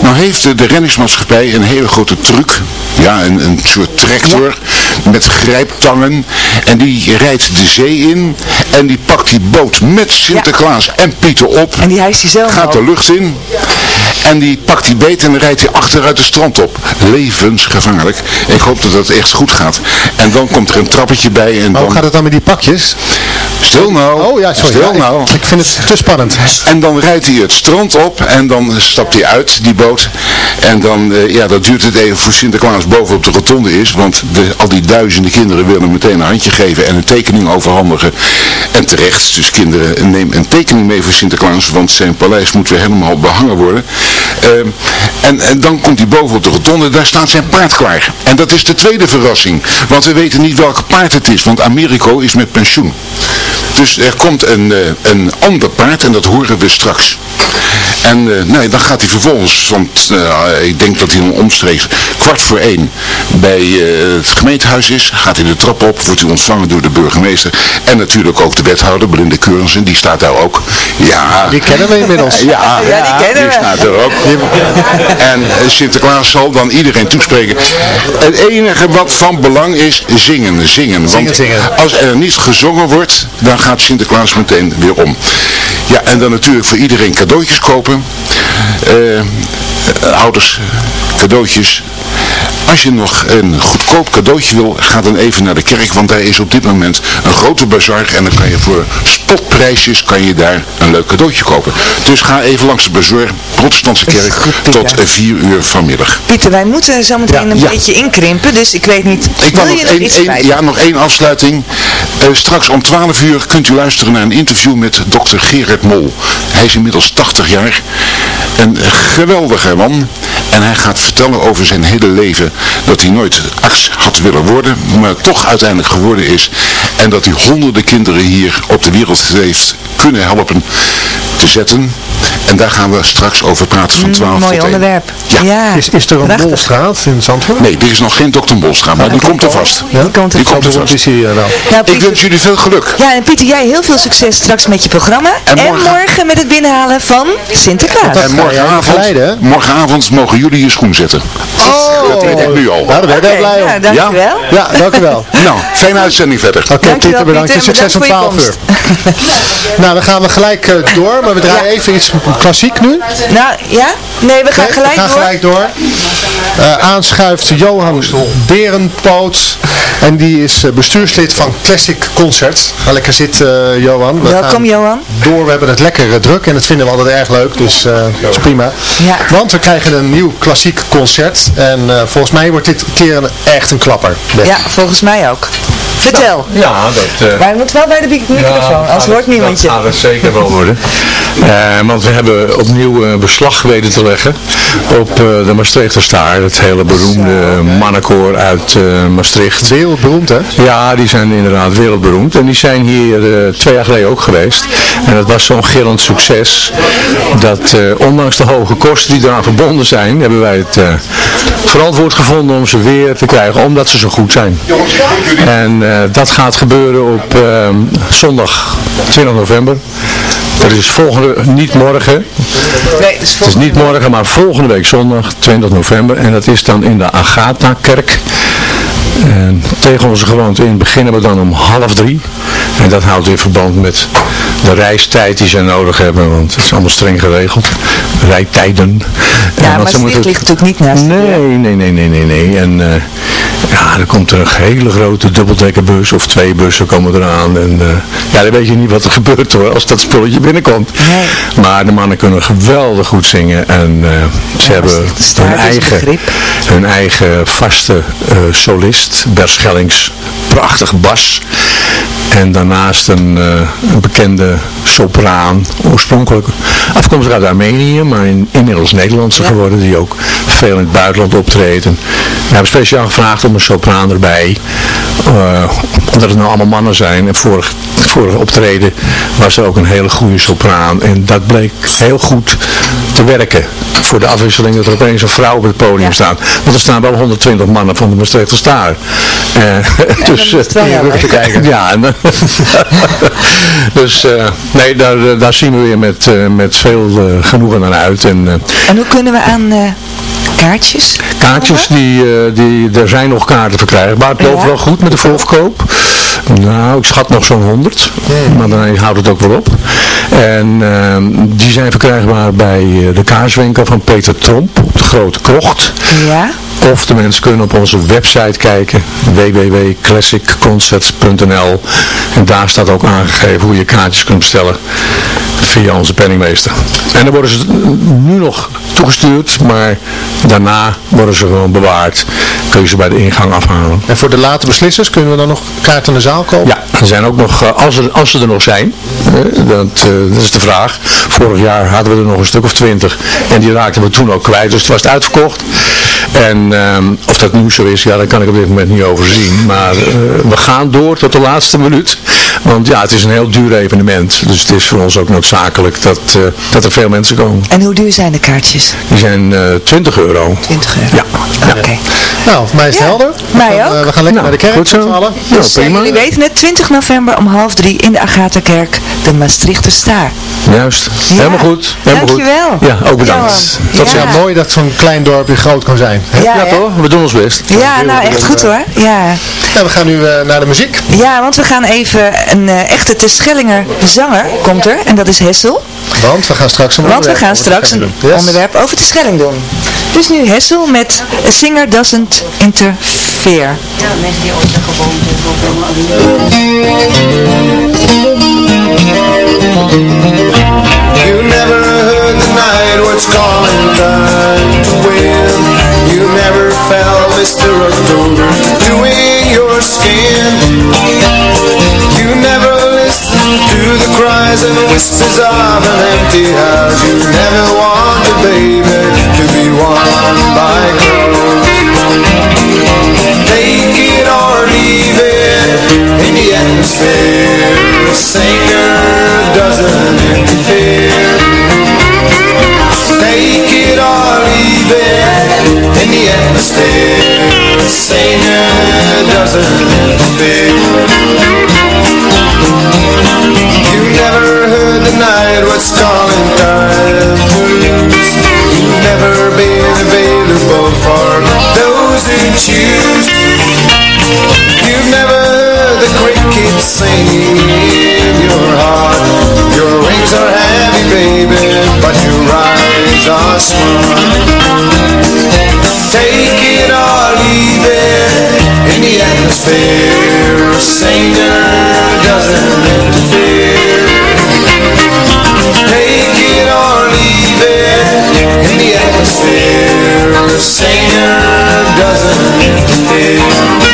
Nou heeft de reddingsmaatschappij een hele grote truc. Ja, een, een soort tractor met grijptangen. En die rijdt de zee in. En die pakt die boot met Sinterklaas en Pieter op. En die hijst hij zelf Gaat de lucht in. En die pakt die beet en dan rijdt hij achteruit de strand op. Levensgevaarlijk. Ik hoop dat dat echt goed gaat. En dan komt er een trappetje bij. En Maar dan... hoe gaat het dan met die pakjes? Stil nou. Oh ja, sorry. Stil Ja, nou. Ik, vind het te spannend. En dan rijdt hij het strand op en dan stapt hij uit, die boot. En dan, eh, ja, dat duurt het even voor Sinterklaas boven op de rotonde is. Want de, al die duizenden kinderen willen meteen een handje geven en een tekening overhandigen. En terecht, dus kinderen, neem een tekening mee voor Sinterklaas, want zijn paleis moet weer helemaal behangen worden. Ehm, en, en dan komt hij boven op de rotonde, daar staat zijn paard klaar. En dat is de tweede verrassing, want we weten niet welk paard het is, want Americo is met pensioen. Dus er komt een, eh, een ander paard en dat horen we straks. En eh, nee, dan gaat hij vervolgens, want eh, ik denk dat hij om omstreeks kwart voor één bij eh, het gemeentehuis is. Gaat hij de trap op, wordt hij ontvangen door de burgemeester. En natuurlijk ook de wethouder, Belinda Keurensen, die staat daar ook. Ja, Die kennen we inmiddels. Ja, Ja, die kennen we. staat er ook. En Sinterklaas zal dan iedereen toespreken. Het enige wat van belang is, zingen, zingen. Want Zingen, zingen. als er niet gezongen wordt, dan gaat Sinterklaas meteen weer om. Ja, en dan natuurlijk voor iedereen cadeautjes kopen. Eh, ouders, cadeautjes. Als je nog een goedkoop cadeautje wil, ga dan even naar de kerk, want daar is op dit moment een grote bazar en dan kan je voor spotprijsjes kan je daar een leuk cadeautje kopen. Dus ga even langs de bazar, Protestantse kerk, tot 4 uur vanmiddag. Pieter, wij moeten zo meteen een Ja. beetje inkrimpen, dus ik weet niet, Ik wil je nog iets kwijt? ja, nog één afsluiting. Eh, straks om 12 uur kunt u luisteren naar een interview met dokter Gerard Mol. Hij is inmiddels 80 jaar. Een geweldige man. En hij gaat vertellen over zijn hele leven. Dat hij nooit arts had willen worden. Maar toch uiteindelijk geworden is. En dat hij honderden kinderen hier op de wereld heeft kunnen helpen te zetten. En daar gaan we straks over praten van 12 Mm, Mooi tot 1. onderwerp. Ja. Ja, Is, is er een prachtig. bolstraat in Zandvoort? Nee, er is nog geen dokter Bolstra, maar die komt er vast. Die komt er Die komt er vast. is hier wel? Nou, Ik wens jullie veel geluk. ja, en Pieter, jij heel veel succes straks met je programma. En En morgen, met het binnenhalen van Sinterklaas. En morgenavond, mogen jullie je schoen zetten. Oh, Dat weet ik nu al. Nou, daar ben ik blij om. nou, dankjewel. Ja, dank u wel. *laughs* Nou, fijne uitzending verder. Oké, Dankjewel, Pieter, bedankt. Pieter. Succes om Bedankt 12 voor uur. *laughs* nou, dan gaan we gelijk eh, door, maar we draaien even iets klassiek nu. Nou, ja? Nee, we gaan Nee, gelijk we gaan door. gelijk door. Eh, aanschuift Johan Berenpoot. En die is eh, bestuurslid van Classic Concert. Ga lekker zitten, eh, Johan. We Welkom, Johan. Door, we hebben het lekker druk en dat vinden we altijd erg leuk. Dus dat is prima. Ja. Want we krijgen een nieuw klassiek concert. En volgens mij wordt dit keer een, echt een klapper. Ja, volgens mij ook. Vertel. Ja, dat... eh, Maar je moet wel bij de mic- microfoon, anders hoort niemand je. Dat gaat het zeker wel worden. Eh, want we hebben opnieuw eh, beslag weten te leggen op eh, de Maastrichter Staar. Het hele beroemde mannenkoor uit eh, Maastricht. Wereldberoemd, hè? Ja, die zijn inderdaad wereldberoemd. En die zijn hier eh, twee jaar geleden ook geweest. En dat was zo'n gillend succes. Dat eh, ondanks de hoge kosten die eraan verbonden zijn, hebben wij het eh, verantwoord gevonden om ze weer te krijgen. Omdat ze zo goed zijn. En dat gaat gebeuren op eh, zondag 20 november. Dat is volgende, niet morgen. Nee, dus Het is niet morgen, maar volgende week zondag 20 november. En dat is dan in de Agatha-kerk. En tegen onze gewoonte in beginnen we dan om half drie. En dat houdt in verband met de reistijd die ze nodig hebben. Want het is allemaal streng geregeld. Rijtijden. En Ja, maar Maastricht ligt natuurlijk niet naast. Nee, nee, nee, nee, nee, nee. En eh, ja, er komt er een hele grote dubbeldekkerbus of twee bussen komen eraan. En eh, ja, dan weet je niet wat er gebeurt hoor, als dat spulletje binnenkomt. Maar de mannen kunnen geweldig goed zingen. En eh, ze hebben hun eigen, hun eigen vaste solist, Bert Schellings, prachtig bas. En daarnaast een, een bekende sopraan, oorspronkelijk afkomstig uit Armenië, maar in, inmiddels Nederlandse geworden, die ook veel in het buitenland optreedt. En we hebben speciaal gevraagd om een sopraan erbij, eh, omdat het nou allemaal mannen zijn. En vorig, vorige optreden was er ook een hele goede sopraan. En dat bleek heel goed te werken voor de afwisseling dat er opeens een vrouw op het podium staat. Want er staan wel 120 mannen van de Maastrichter Staar. Eh, *laughs* dus. Ja, dus nee, daar, eh, daar zien we weer met, eh, met veel eh, genoegen naar uit. En, En hoe kunnen we aan, kaartjes? Kaartjes, die, die, er zijn nog kaarten verkrijgbaar. Het loopt wel goed met de voorverkoop. Nou, ik schat nog zo'n 100. Maar dan houdt het ook wel op. En uh, die zijn verkrijgbaar bij de kaarswinkel van Peter Tromp op de Grote Krocht. Ja. Of de mensen kunnen op onze website kijken, www.classicconcerts.nl En daar staat ook aangegeven hoe je kaartjes kunt bestellen via onze penningmeester. En dan worden ze nu nog toegestuurd, maar daarna worden ze gewoon bewaard. Kun je ze bij de ingang afhalen. En voor de late beslissers kunnen we dan nog kaarten in de zaal kopen? Ja, er zijn ook nog, eh, als, er, als ze er nog zijn, dat, uh, dat is de vraag. Vorig jaar hadden we er nog een stuk of twintig en die raakten we toen ook kwijt, dus het was uitverkocht. En ehm, of dat nu zo is, ja, daar kan ik op dit moment niet over zien. Maar uh, we gaan door tot de laatste minuut. Want ja, het is een heel duur evenement. Dus het is voor ons ook noodzakelijk dat, uh, dat er veel mensen komen. En hoe duur zijn de kaartjes? Die zijn uh, 20 euro. 20 euro? Ja. Oké. Okay. Nou, mij is het ja, helder. Mij ook. we gaan lekker nou, naar de kerk goed zo. allen. Dus uh, jullie weten het, 20 november om half drie in de Agatha-kerk, de Maastrichter Staar. Juist. Ja. Helemaal goed. Helemaal Dankjewel. Goed. Ja, ook bedankt. Dat is ja mooi dat zo'n klein dorpje groot kan zijn. Ja, ja toch? We doen ons best. Ja, nou echt goed hoor. Ja. Nou, we gaan nu uh, naar de muziek. Ja, want we gaan even een uh, echte Terschellinger zanger komt er. En dat is Hessel. Want we gaan straks een Want we gaan straks een yes. onderwerp over de Schelling doen. Dus nu Hessel met A Singer Doesn't Interfere. Ja, mensen die ook de You never heard the night what's calling time to win You never felt Mr. October doing your skin the cries and whispers of an empty house. You never wanted, baby, to be won by crows Take it or leave it in the atmosphere. A singer doesn't interfere. Take it or leave it in the atmosphere. A singer doesn't interfere who choose You've never heard the in your heart. Your wings are heavy, baby, but your eyes are smart. Take it or leave it. In the atmosphere A singer doesn't interfere leave in the atmosphere. A singer doesn't interfere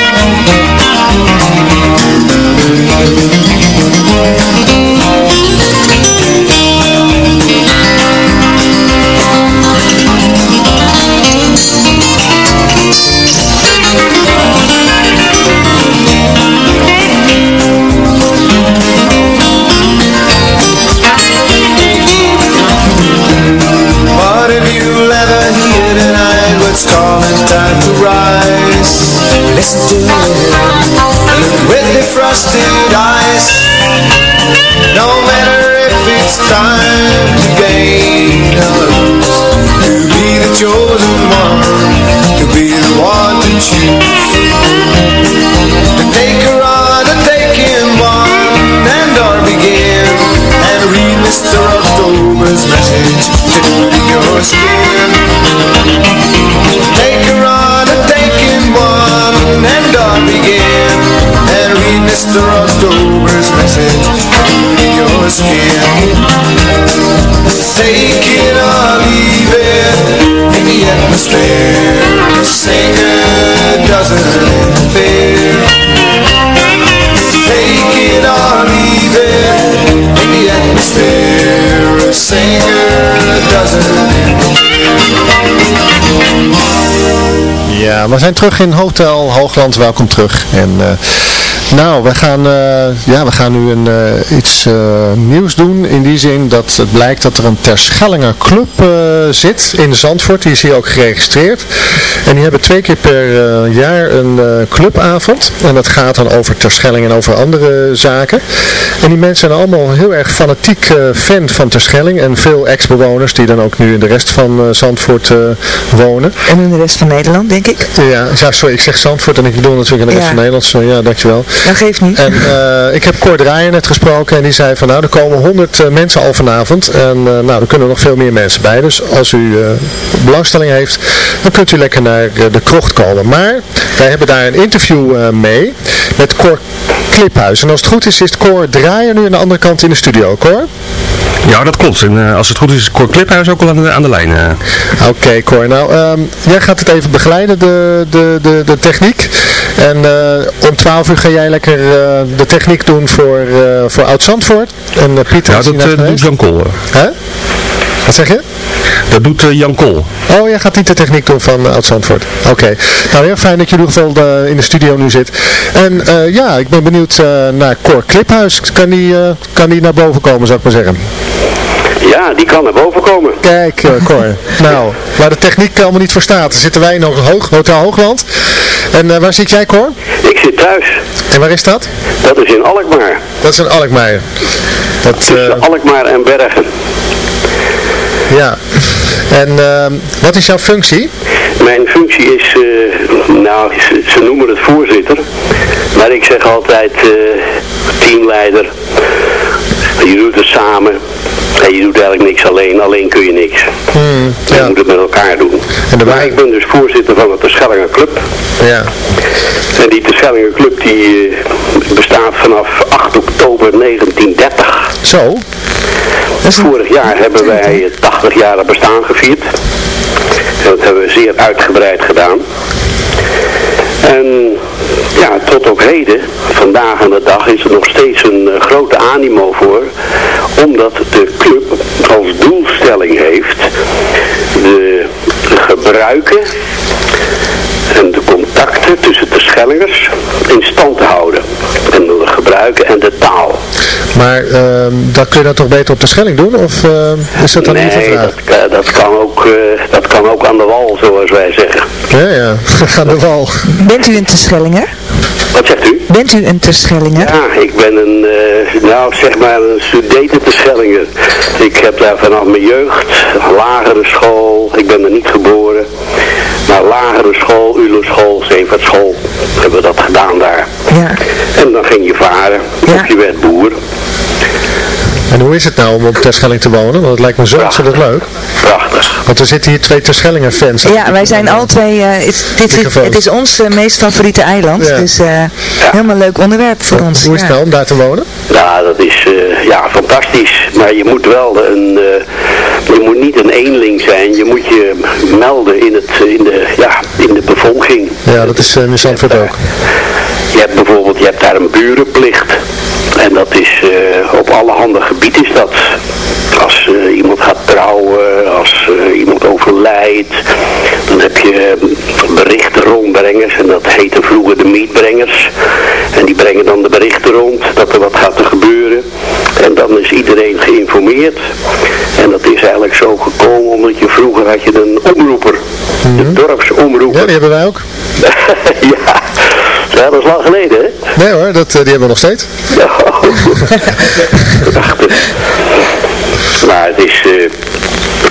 Mr. October's message to your skin. Take it or leave it in the atmosphere. The singer doesn't interfere. Take it or leave it in the atmosphere. A singer doesn't interfere. Ja, we zijn terug in Hotel Hoogland. Welkom terug. En eh, nou, we gaan, eh, ja, we gaan nu een, eh, iets nieuws doen. In die zin dat het blijkt dat er een Terschellinger club zit in Zandvoort. Die is hier ook geregistreerd. En die hebben twee keer per jaar een clubavond. En dat gaat dan over Terschelling en over andere zaken. En die mensen zijn allemaal heel erg fanatiek fan van Terschelling. En veel ex-bewoners die dan ook nu in de rest van Zandvoort wonen. En in de rest van Nederland, denk ik. Ja, ja, sorry, ik zeg Zandvoort en ik bedoel natuurlijk in de rest van Nederland. Zo, ja, dankjewel. Dat geeft niet. En uh, *laughs* ik heb Cor Draaier net gesproken en die zei van nou, er komen 100 uh, mensen al vanavond. En uh, nou, er kunnen nog veel meer mensen bij. Dus als u belangstelling heeft, dan kunt u lekker naar de krocht komen. Maar wij hebben daar een interview mee met Cor Kliphuis. En als het goed is, is Cor Draaier nu aan de andere kant in de studio. Cor? Ja, dat klopt. En uh, als het goed is, is Cor Kliphuis ook al aan de, aan de lijn. Uh. Oké, okay, Cor. Nou, um, jij gaat het even begeleiden, de, de, de, de techniek. En uh, om 12 uur ga jij lekker de techniek doen voor, voor Oud-Zandvoort. En Pieter Ja, dat doet Jan Kool. Hè? Wat zeg je? Dat doet uh, Jan Kool. Oh, jij gaat niet de techniek doen van uh, Oud-Zandvoort. Oké. Nou, heel fijn dat je in ieder geval de, in de studio nu zit. En uh, ja, ik ben benieuwd naar Cor Kliphuis. Kan die, kan die naar boven komen, zou ik maar zeggen? Ja, die kan naar boven komen. Kijk, Cor. *laughs* nou, waar de techniek allemaal niet voor staat. Dan zitten wij in Hoog, Hotel Hoogland. En waar zit jij, Cor? Ik zit thuis. En waar is dat? Dat is in Alkmaar. Dat is in Alkmaar. Dat, Tussen Alkmaar en Bergen. Ja. En uh, wat is jouw functie? Mijn functie is, uh, nou, ze noemen het voorzitter. Maar ik zeg altijd uh, teamleider. Je doet het samen. En je doet eigenlijk niks alleen. Alleen kun je niks. Hmm, ja. Je moet het met elkaar doen. En maar ik ben dus voorzitter van de Terschellinger Club. Ja. En die Terschellinger Club die uh, bestaat vanaf 8 oktober 1930. Zo? Vorig jaar hebben wij het 80 jaar bestaan gevierd. En dat hebben we zeer uitgebreid gedaan. En ja, tot op heden, vandaag aan de dag, is er nog steeds een uh, grote animo voor. Omdat de club als doelstelling heeft de gebruiken en de contacten tussen de Schellingers in stand te houden. En de gebruiken en de taal. Maar uh, dat kun je dat toch beter op de Schelling doen? Of uh, is dat dan nee, niet van vraag? Dat, dat, kan ook, uh, dat kan ook aan de wal, zoals wij zeggen. Ja, ja, *laughs* aan de wal. Bent u een Terschellinger? Wat zegt u? Bent u een Terschellinger? Ja, ik ben een, uh, nou zeg maar een studenten Terschellinger. Ik heb daar vanaf mijn jeugd, lagere school, ik ben er niet geboren. Maar lagere school, ULO school, Zeevaartschool, hebben we dat gedaan daar. Ja. En dan ging je varen, ja. of je werd boer. En hoe is het nou om op Terschelling te wonen? Want het lijkt me zo ontzettend leuk. Prachtig. Want er zitten hier twee Terschellingen fans. Ja, wij zijn al twee, uh, is, dit is, het is ons uh, meest favoriete eiland. Ja. Dus uh, ja. helemaal leuk onderwerp voor ons. Hoe is het nou om daar te wonen? Ja, dat is ja, fantastisch. Maar je moet wel een, je moet niet een eenling zijn. Je moet je melden in, het, in, de, ja, in de bevolking. Ja, dat is in Zandvoort ook. Je hebt bijvoorbeeld, je hebt daar een burenplicht. En dat is uh, op allerhande gebieden is dat. Als uh, iemand gaat trouwen, als uh, iemand overlijdt, dan heb je berichten rondbrengers en dat heette vroeger de meetbrengers. En die brengen dan de berichten rond dat er wat gaat gebeuren. En dan is iedereen geïnformeerd. En dat is eigenlijk zo gekomen omdat je vroeger had je een omroeper, mm -hmm. de dorpsomroeper. Ja, die hebben wij ook. *laughs* ja. Ja, dat is lang geleden, hè? Nee hoor, dat, die hebben we nog steeds. Ja. *laughs* maar het is... Uh,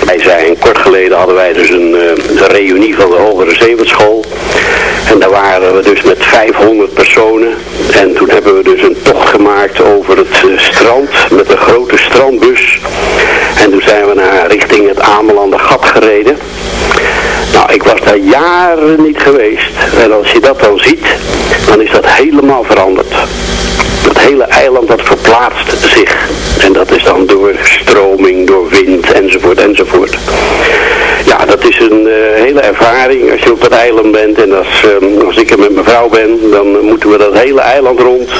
wij zijn, kort geleden hadden wij dus een, een reunie van de Hogere Zeewertschool. En daar waren we dus met 500 personen. En toen hebben we dus een tocht gemaakt over het uh, strand met een grote strandbus. En toen zijn we naar richting het Amelande gat gereden. Nou, ik was daar jaren niet geweest. En als je dat dan ziet, dan is dat helemaal veranderd. Het hele eiland dat verplaatst zich. En dat is dan door stroming, door wind enzovoort enzovoort. Ja, dat is een uh, hele ervaring als je op het eiland bent. En als, um, als ik er met mijn vrouw ben, dan moeten we dat hele eiland rond.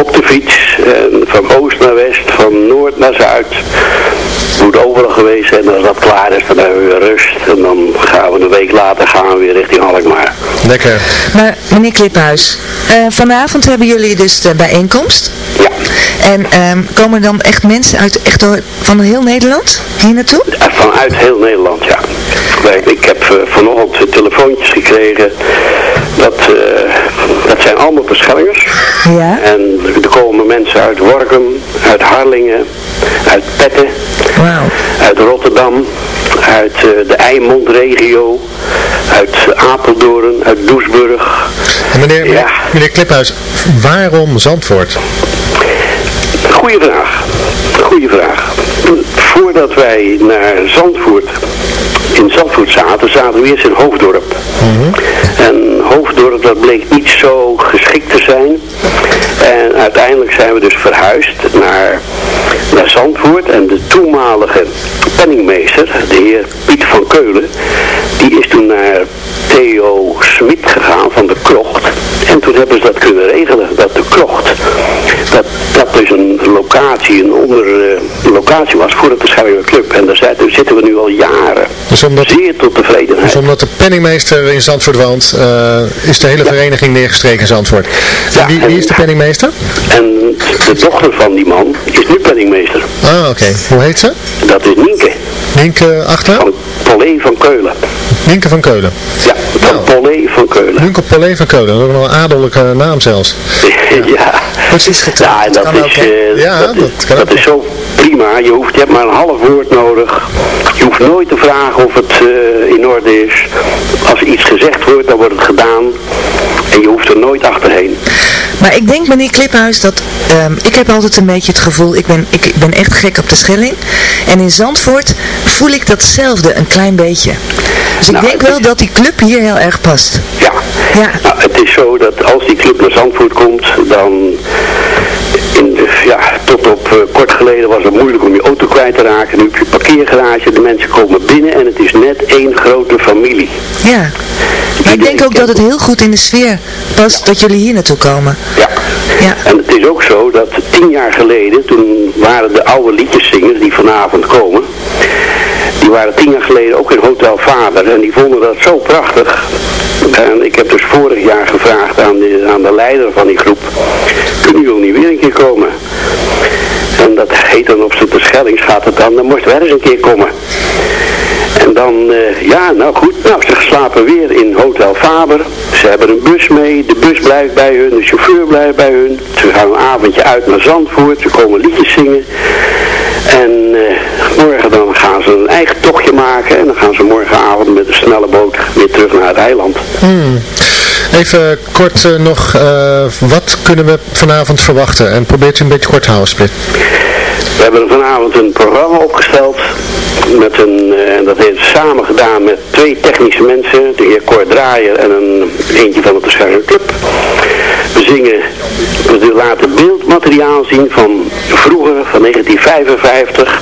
Op de fiets. Van oost naar west, van noord naar zuid. Moet overal geweest en als dat klaar is, dan hebben we weer rust. En dan gaan we een week later gaan we weer richting Alkmaar. Lekker. Maar meneer Kliphuis, eh, vanavond hebben jullie dus de bijeenkomst. Ja. En ehm, komen er dan echt mensen uit echt door- van heel Nederland hier naartoe? Vanuit heel Nederland, ja. Ik heb eh, vanochtend telefoontjes gekregen. Dat, eh, dat zijn allemaal Terschellingers. Ja. En er komen mensen uit Workum, uit Harlingen, uit Petten, uit Rotterdam, uit eh, de Eimondregio, uit Apeldoorn, uit Doesburg. En meneer, meneer, meneer Kliphuis, waarom Zandvoort? Goeie vraag. Goeie vraag. Voordat wij naar Zandvoort, in Zandvoort zaten, zaten we eerst in Hoofddorp. En Hoofddorp, dat bleek niet zo geschikt te zijn. En uiteindelijk zijn we dus verhuisd naar, naar Zandvoort. En de toenmalige penningmeester, de heer Piet van Keulen, die is toen naar Theo Smit gegaan van de Krocht. En toen hebben ze dat kunnen regelen, dat de Krocht, dat dat dus een locatie, een onder eh, was voor de Terschellinger Club. En daar zitten we nu al jaren. Dus omdat, Zeer tot tevredenheid. dus omdat de penningmeester in Zandvoort woont, eh, is de hele vereniging neergestreken in Zandvoort. En wie, wie is de penningmeester? En de dochter van die man is nu penningmeester. Ah, oké. Hoe heet ze? Dat is Nienke. Nienke achternaam? Polé van Keulen. Nienke van Keulen. Ja, van Polé van Keulen. Nienke Polé van Keulen, dat is ook nog een adellijke naam zelfs. *laughs* ja. Precies Ja, en dat, is, eh, Ja, dat, is, dat is zo prima. Je, hoeft, je hebt maar een half woord nodig. Je hoeft nooit te vragen of het eh, in orde is. Als iets gezegd wordt, dan wordt het gedaan. En je hoeft er nooit achterheen. Maar ik denk, meneer Kliphuis, dat ehm, ik heb altijd een beetje het gevoel, ik ben, ik, ik ben echt gek op de Schelling. En in Zandvoort voel ik datzelfde een klein beetje. Dus ik Nou, denk wel dat die club hier heel erg past. Ja. Ja. Nou, het is zo dat als die club naar Zandvoort komt, kort geleden was het moeilijk om je auto kwijt te raken. Nu heb je een parkeergarage, de mensen komen binnen en het is net één grote familie. Ja. Maar ik denk ook dat het heel goed in de sfeer past dat jullie hier naartoe komen. Ja. Ja. En het is ook zo dat tien jaar geleden, toen waren de oude liedjeszingers die vanavond komen, die waren tien jaar geleden ook in Hotel Vader en die vonden dat zo prachtig. En ik heb dus vorig jaar gevraagd aan de, aan de leider van die groep, kunnen jullie niet weer een keer komen? Dat heet dan op zijn Terschellings gaat het dan, dan moest wel eens een keer komen. En dan, eh, ja, nou goed, nou, ze slapen weer in Hotel Faber. Ze hebben een bus mee, de bus blijft bij hun, de chauffeur blijft bij hun. Ze gaan een avondje uit naar Zandvoort, ze komen liedjes zingen. En eh, morgen dan gaan ze een eigen tochtje maken en dan gaan ze morgenavond met een snelle boot weer terug naar het eiland. Hmm. Even kort eh, nog, wat kunnen we vanavond verwachten? En probeert u een beetje kort te houden, Split. We hebben vanavond een programma opgesteld. Met een, eh, en dat heeft samen gedaan met twee technische mensen. De heer Cor Draaier en een eentje van de Terschellinger Club. We zingen, we laten beeldmateriaal zien van vroeger, van 1955.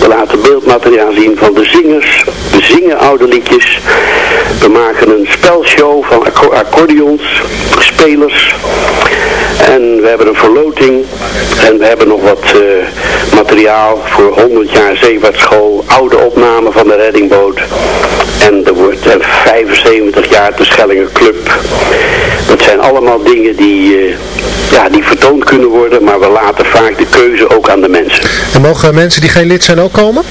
We laten beeldmateriaal zien van de zingers. We zingen oude liedjes. We maken een spelshow van acco- accordeons, spelers. En we hebben een verloting. En we hebben nog wat eh, materiaal voor 100 jaar zeevaartschool. Oude opnamen van de reddingboot. En er wordt een 75 jaar de Schellingen Club. Dat zijn allemaal dingen die, eh, ja, die vertoond kunnen worden. Maar we laten vaak de keuze ook aan de mensen. En mogen mensen die geen lid zijn ook komen?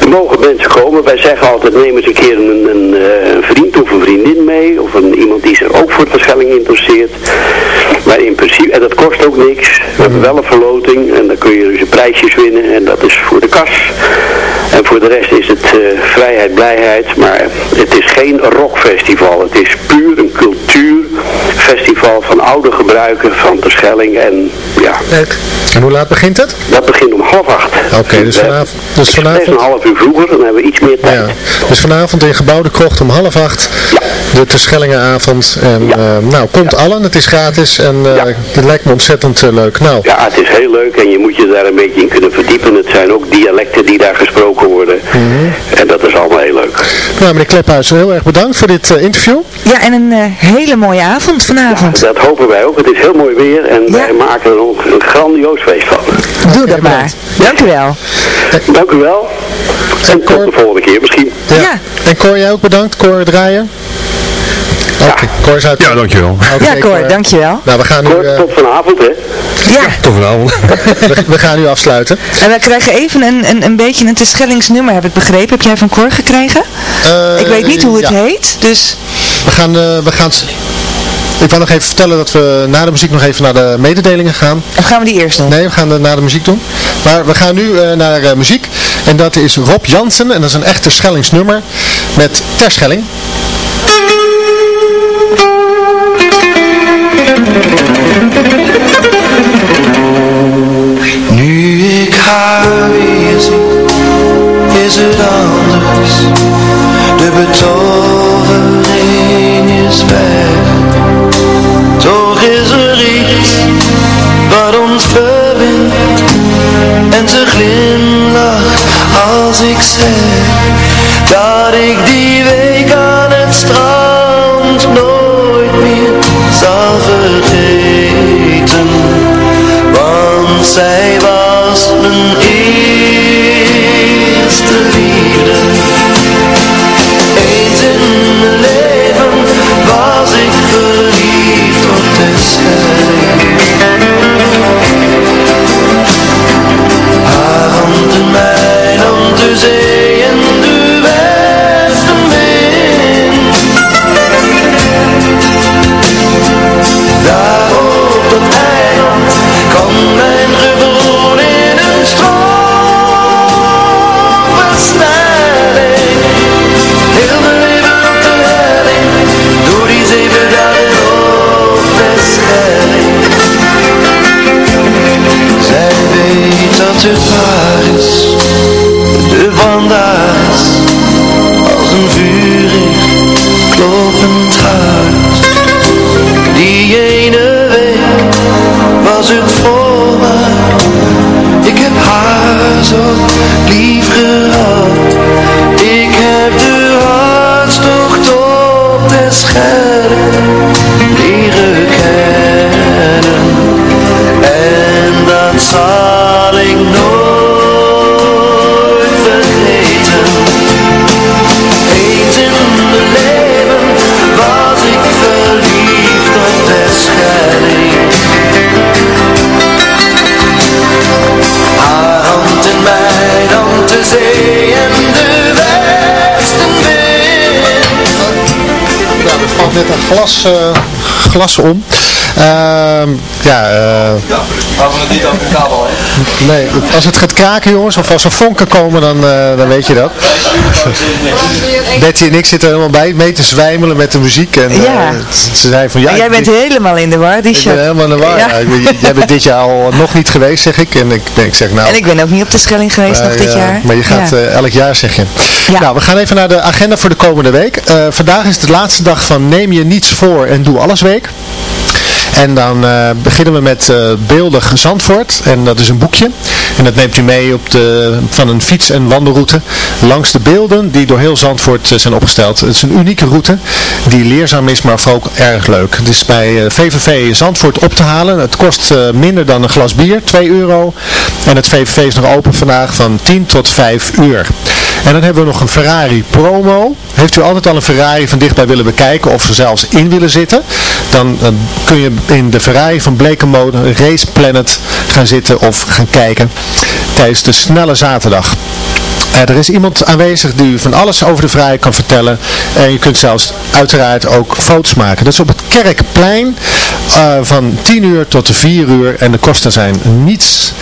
Er mogen mensen komen. Wij zeggen altijd neem eens een keer een, een, eh, een vriend of een vriendin mee. Of een, iemand die zich ook voor de Schelling interesseert. Maar in principe, en dat kost ook niks. We hebben wel een verloting en dan kun je dus prijsjes winnen. En dat is voor de kas. En voor de rest is het eh, vrijheid, blijheid. Maar het is geen rockfestival. Het is puur een cultuurfestival van oude gebruiken van de Schelling. En ja, Leuk. En hoe laat begint het? dat begint om half acht. Oké, dus We- vanavond, dus Best een vanavond, half uur vroeger, dan hebben we iets meer tijd. ja, dus vanavond in Gebouwde Krocht om half acht, de Terschellingenavond. En eh, nou, komt allen, het is gratis en eh, het lijkt me ontzettend eh, leuk. Nou, Ja, het is heel leuk en je moet je daar een beetje in kunnen verdiepen. Het zijn ook dialecten die daar gesproken worden. En dat is allemaal heel leuk. nou meneer Klephuis, heel erg bedankt voor dit interview. Ja, en een hele mooie avond vanavond. Dat hopen wij ook. Het is heel mooi weer en wij maken er ook een grandioos feest van. Doe dat maar. Dank u wel. Dank u wel. En tot de volgende keer misschien. Ja. En Cor, jij ook bedankt, Cor Draaien. Oké, Cor is uit. Ja, dankjewel. Ja, Cor, dankjewel. Nou, we gaan nu, Kort, eh, tot vanavond, hè? Ja, Tot vanavond. *laughs* we, we gaan nu afsluiten. en we krijgen even een, een, een beetje een Terschellingsnummer, heb ik begrepen. Heb jij van Cor gekregen? Eh, ik weet niet hoe het ja. heet, dus... We gaan, eh, we gaan... Ik wil nog even vertellen dat we na de muziek nog even naar de mededelingen gaan. Of gaan we die eerst doen? Nee, we gaan eh, na de muziek doen. Maar we gaan nu eh, naar eh, muziek. En dat is Rob Jansen. En dat is een echte Schellingsnummer. Met Terschelling. Nu ik haar weer zie, is het anders. De betovering is weg. Toch is er iets wat ons verbindt. En ze glimlacht als ik zeg dat ik die week aan het strand nooit meer zal vergeten. Want zij was mijn net een glas, eh, glas om. Ehm, ja, eh, we het niet over de kabel, hè? nee, als het gaat kraken jongens, of als er vonken komen, dan, eh, dan weet je dat. Betty en ik zitten er helemaal bij, mee te zwijmelen met de muziek. En, eh, Ja. ze zei van ja, jij ik- bent helemaal in de war, ik Richard. ben helemaal in de war. Ja. Ja, ik ben- jij bent dit jaar al nog niet geweest, zeg ik. En ik, ben- ik zeg nou... En ik ben ook niet op de Schelling geweest nog dit eh, jaar. Maar je gaat Ja. eh, elk jaar, zeg je. Nou, we gaan even naar de agenda voor de komende week. Eh, vandaag is de laatste dag van Neem je niets voor en doe alles week. En dan eh, beginnen we met eh, Beeldig Zandvoort. En dat is een boekje. En dat neemt u mee op de, van een fiets- en wandelroute langs de beelden die door heel Zandvoort eh, zijn opgesteld. Het is een unieke route die leerzaam is, maar vooral ook erg leuk. Het is bij VVV Zandvoort op te halen. Het kost minder dan een glas bier, 2 euro. En het VVV is nog open vandaag van 10 tot 5 uur. En dan hebben we nog een Ferrari promo. Heeft u altijd al een Ferrari van dichtbij willen bekijken of er zelfs in willen zitten? Dan eh, kun je in de Ferrari van Blekenmode Race Planet gaan zitten of gaan kijken tijdens de snelle zaterdag. Eh, er is iemand aanwezig die u van alles over de Ferrari kan vertellen. En je kunt zelfs uiteraard ook foto's maken. Dat is op het Kerkplein eh, van 10 uur tot 4 uur. En de kosten zijn niets.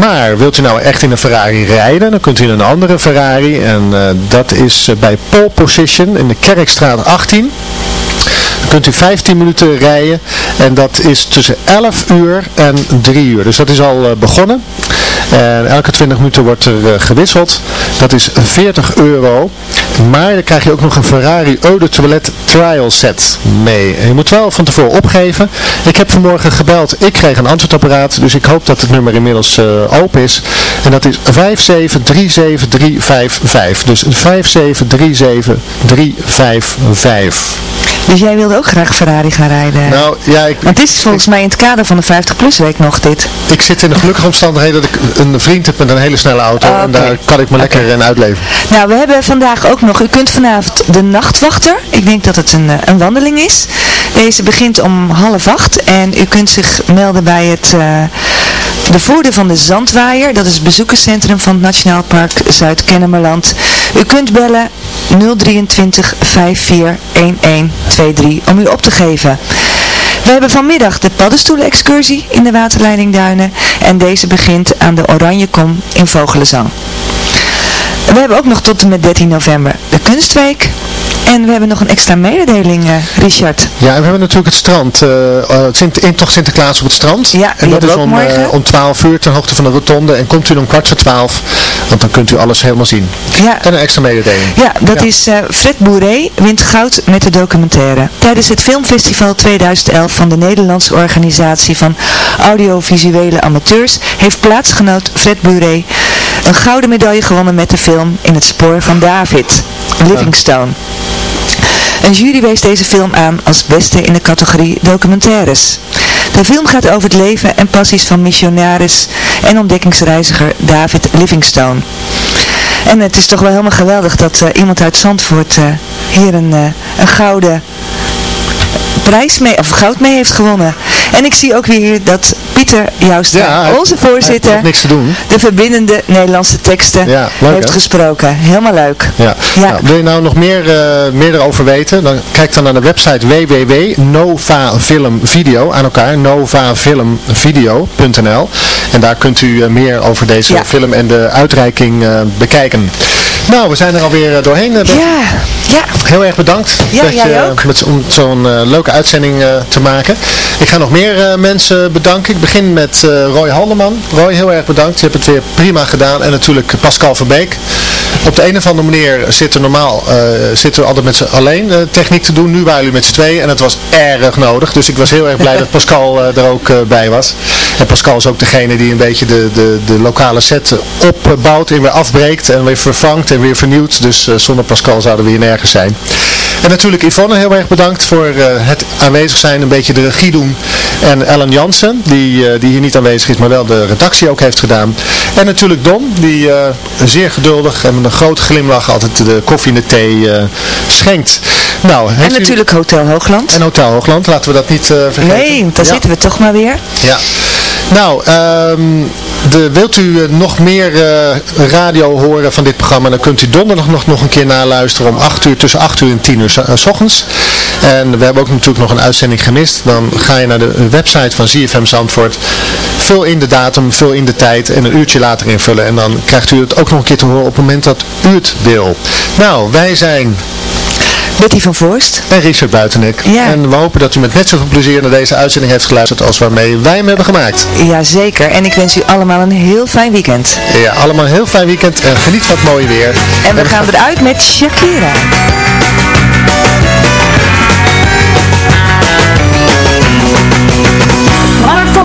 Maar wilt u nou echt in een Ferrari rijden, dan kunt u in een andere Ferrari. En eh, dat is bij Pole Position in de Kerkstraat 18. Dan kunt u 15 minuten rijden en dat is tussen 11 uur en 3 uur. Dus dat is al eh, begonnen. En elke 20 minuten wordt er eh, gewisseld. Dat is 40 euro. Maar dan krijg je ook nog een Ferrari Eau Toilet Trial Set mee. En je moet wel van tevoren opgeven. Ik heb vanmorgen gebeld. Ik kreeg een antwoordapparaat. Dus ik hoop dat het nummer inmiddels eh, open is. En dat is 5737355. Dus 5737355. Dus jij wilde ook graag Ferrari gaan rijden? Nou, ja, ik... Want het is volgens mij in het kader van de 50-plus week nog dit. Ik zit in de gelukkige omstandigheden dat ik een vriend heb met een hele snelle auto. Oh, En daar kan ik me lekker in uitleven. Nou, we hebben vandaag ook nog, u kunt vanavond de nachtwachter, ik denk dat het een, eh, een wandeling is. Deze begint om half acht en u kunt zich melden bij het, eh, de voordeur van de Zandwaaier. Dat is het bezoekerscentrum van het Nationaal Park Zuid-Kennemerland. U kunt bellen 023 54 1123 om u op te geven. We hebben vanmiddag de paddenstoelen-excursie in de waterleiding Duinen en deze begint aan de Oranjekom in Vogelenzang. We hebben ook nog tot en met 13 november de Kunstweek. En we hebben nog een extra mededeling, eh, Richard. Ja, en we hebben natuurlijk het strand, het Sint intocht Sinterklaas op het strand. Ja, en dat is om, om 12 uur ten hoogte van de rotonde. En komt u om kwart voor 12, want dan kunt u alles helemaal zien. Ja. En een extra mededeling. Ja, dat is Fred Boeré wint goud met de documentaire. Tijdens het filmfestival 2011 van de Nederlandse organisatie van audiovisuele amateurs heeft plaatsgenoot Fred Boeré een gouden medaille gewonnen met de film In het spoor van David, Livingstone. Een jury wees deze film aan als beste in de categorie documentaires. De film gaat over het leven en passies van missionaris en ontdekkingsreiziger David Livingstone. En het is toch wel helemaal geweldig dat eh, iemand uit Zandvoort eh, hier een, eh, een gouden prijs mee, of goud mee heeft gewonnen. En ik zie ook weer hier dat Pieter Ja, hij- onze voorzitter, niks te doen. de verbindende Nederlandse teksten Ja, leuk, heeft hè? gesproken. Helemaal leuk. Ja. Nou, wil je nou nog meer, eh, meer erover weten? Dan kijk dan naar de website www.novafilmvideo aan elkaar, novafilmvideo.nl en daar kunt u eh, meer over deze film en de uitreiking eh, bekijken. Nou, we zijn er alweer eh, doorheen. eh. Ja, ja. Heel erg bedankt Ja, dat je, ook. Met, om zo'n eh, leuke uitzending eh, te maken. Ik ga nog meer eh, mensen bedanken. Ik begin met eh, Roy Haldeman. Roy, heel erg bedankt. Je hebt het weer prima gedaan. En natuurlijk Pascal Verbeek. Op de een of andere manier zitten normaal eh, zitten we altijd met z'n alleen eh, techniek te doen. Nu waren jullie met z'n tweeën en het was erg nodig. Dus ik was heel erg blij dat *laughs* Pascal eh, er ook bij was. En Pascal is ook degene die een beetje de, de, de lokale set opbouwt en weer afbreekt en weer vervangt en weer vernieuwt. Dus zonder Pascal zouden we hier nergens zijn. En natuurlijk Yvonne heel erg bedankt voor het aanwezig zijn, een beetje de regie doen. En Ellen Jansen, die, die hier niet aanwezig is, maar wel de redactie ook heeft gedaan. En natuurlijk Don, die zeer geduldig en grote glimlach altijd de koffie en de thee eh, schenkt. Nou, En u- natuurlijk Hotel Hoogland. En Hotel Hoogland, laten we dat niet eh, vergeten. Nee, daar Ja. zitten we toch maar weer. Ja. Nou, ehm, de, wilt u eh, nog meer radio horen van dit programma, dan kunt u donderdag nog, nog een keer naluisteren om 8 uur, tussen 8 uur en 10 uur s ochtends. En we hebben ook natuurlijk nog een uitzending gemist. Dan ga je naar de website van ZFM Zandvoort. Vul in de datum, vul in de tijd en een uurtje later invullen. En dan krijgt u het ook nog een keer te horen op het moment dat u het wil. Nou, wij zijn... Betty van Voorst. En Richard Buitenek. Ja. En we hopen dat u met net zoveel plezier naar deze uitzending heeft geluisterd als waarmee wij hem hebben gemaakt. Jazeker. En ik wens u allemaal een heel fijn weekend. Ja, allemaal een heel fijn weekend en geniet van het mooie weer. En we gaan eruit met Shakira.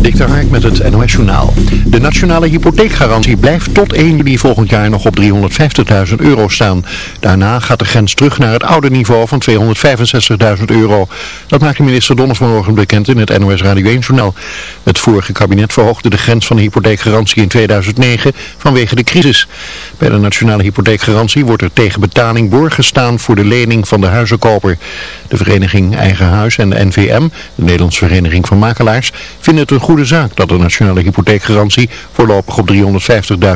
Dik de Hark met het NOS Journaal. De nationale hypotheekgarantie blijft tot 1 juli volgend jaar nog op 350.000 euro staan. Daarna gaat de grens terug naar het oude niveau van 265.000 euro. Dat maakte minister Donner vanmorgen bekend in het NOS Radio 1 Journaal. Het vorige kabinet verhoogde de grens van de hypotheekgarantie in 2009 vanwege de crisis. Bij de nationale hypotheekgarantie wordt er tegen betaling borg gestaan voor de lening van de huizenkoper. De vereniging Eigen Huis en de NVM, de Nederlandse Vereniging van Makelaars, vinden het een goede zaak dat de nationale hypotheekgarantie voorlopig op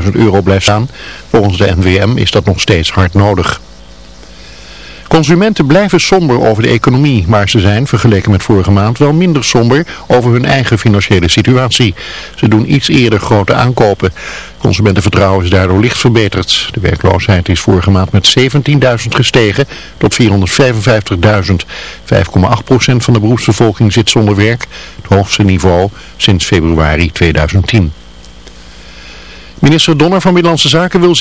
350.000 euro blijft staan. Volgens de NVM is dat nog steeds hard nodig. Consumenten blijven somber over de economie, maar ze zijn, vergeleken met vorige maand, wel minder somber over hun eigen financiële situatie. Ze doen iets eerder grote aankopen. Consumentenvertrouwen is daardoor licht verbeterd. De werkloosheid is vorige maand met 17.000 gestegen tot 455.000. 5,8% van de beroepsbevolking zit zonder werk, het hoogste niveau sinds februari 2010. Minister Donner van Binnenlandse Zaken wil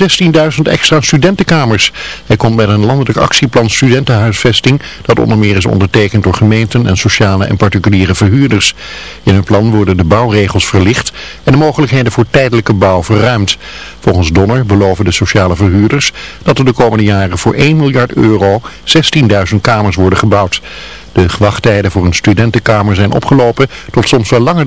16.000 extra studentenkamers. Hij komt met een landelijk actieplan studentenhuisvesting dat onder meer is ondertekend door gemeenten en sociale en particuliere verhuurders. In hun plan worden de bouwregels verlicht en de mogelijkheden voor tijdelijke bouw verruimd. Volgens Donner beloven de sociale verhuurders dat er de komende jaren voor 1 miljard euro 16.000 kamers worden gebouwd. De wachttijden voor een studentenkamer zijn opgelopen tot soms wel langer.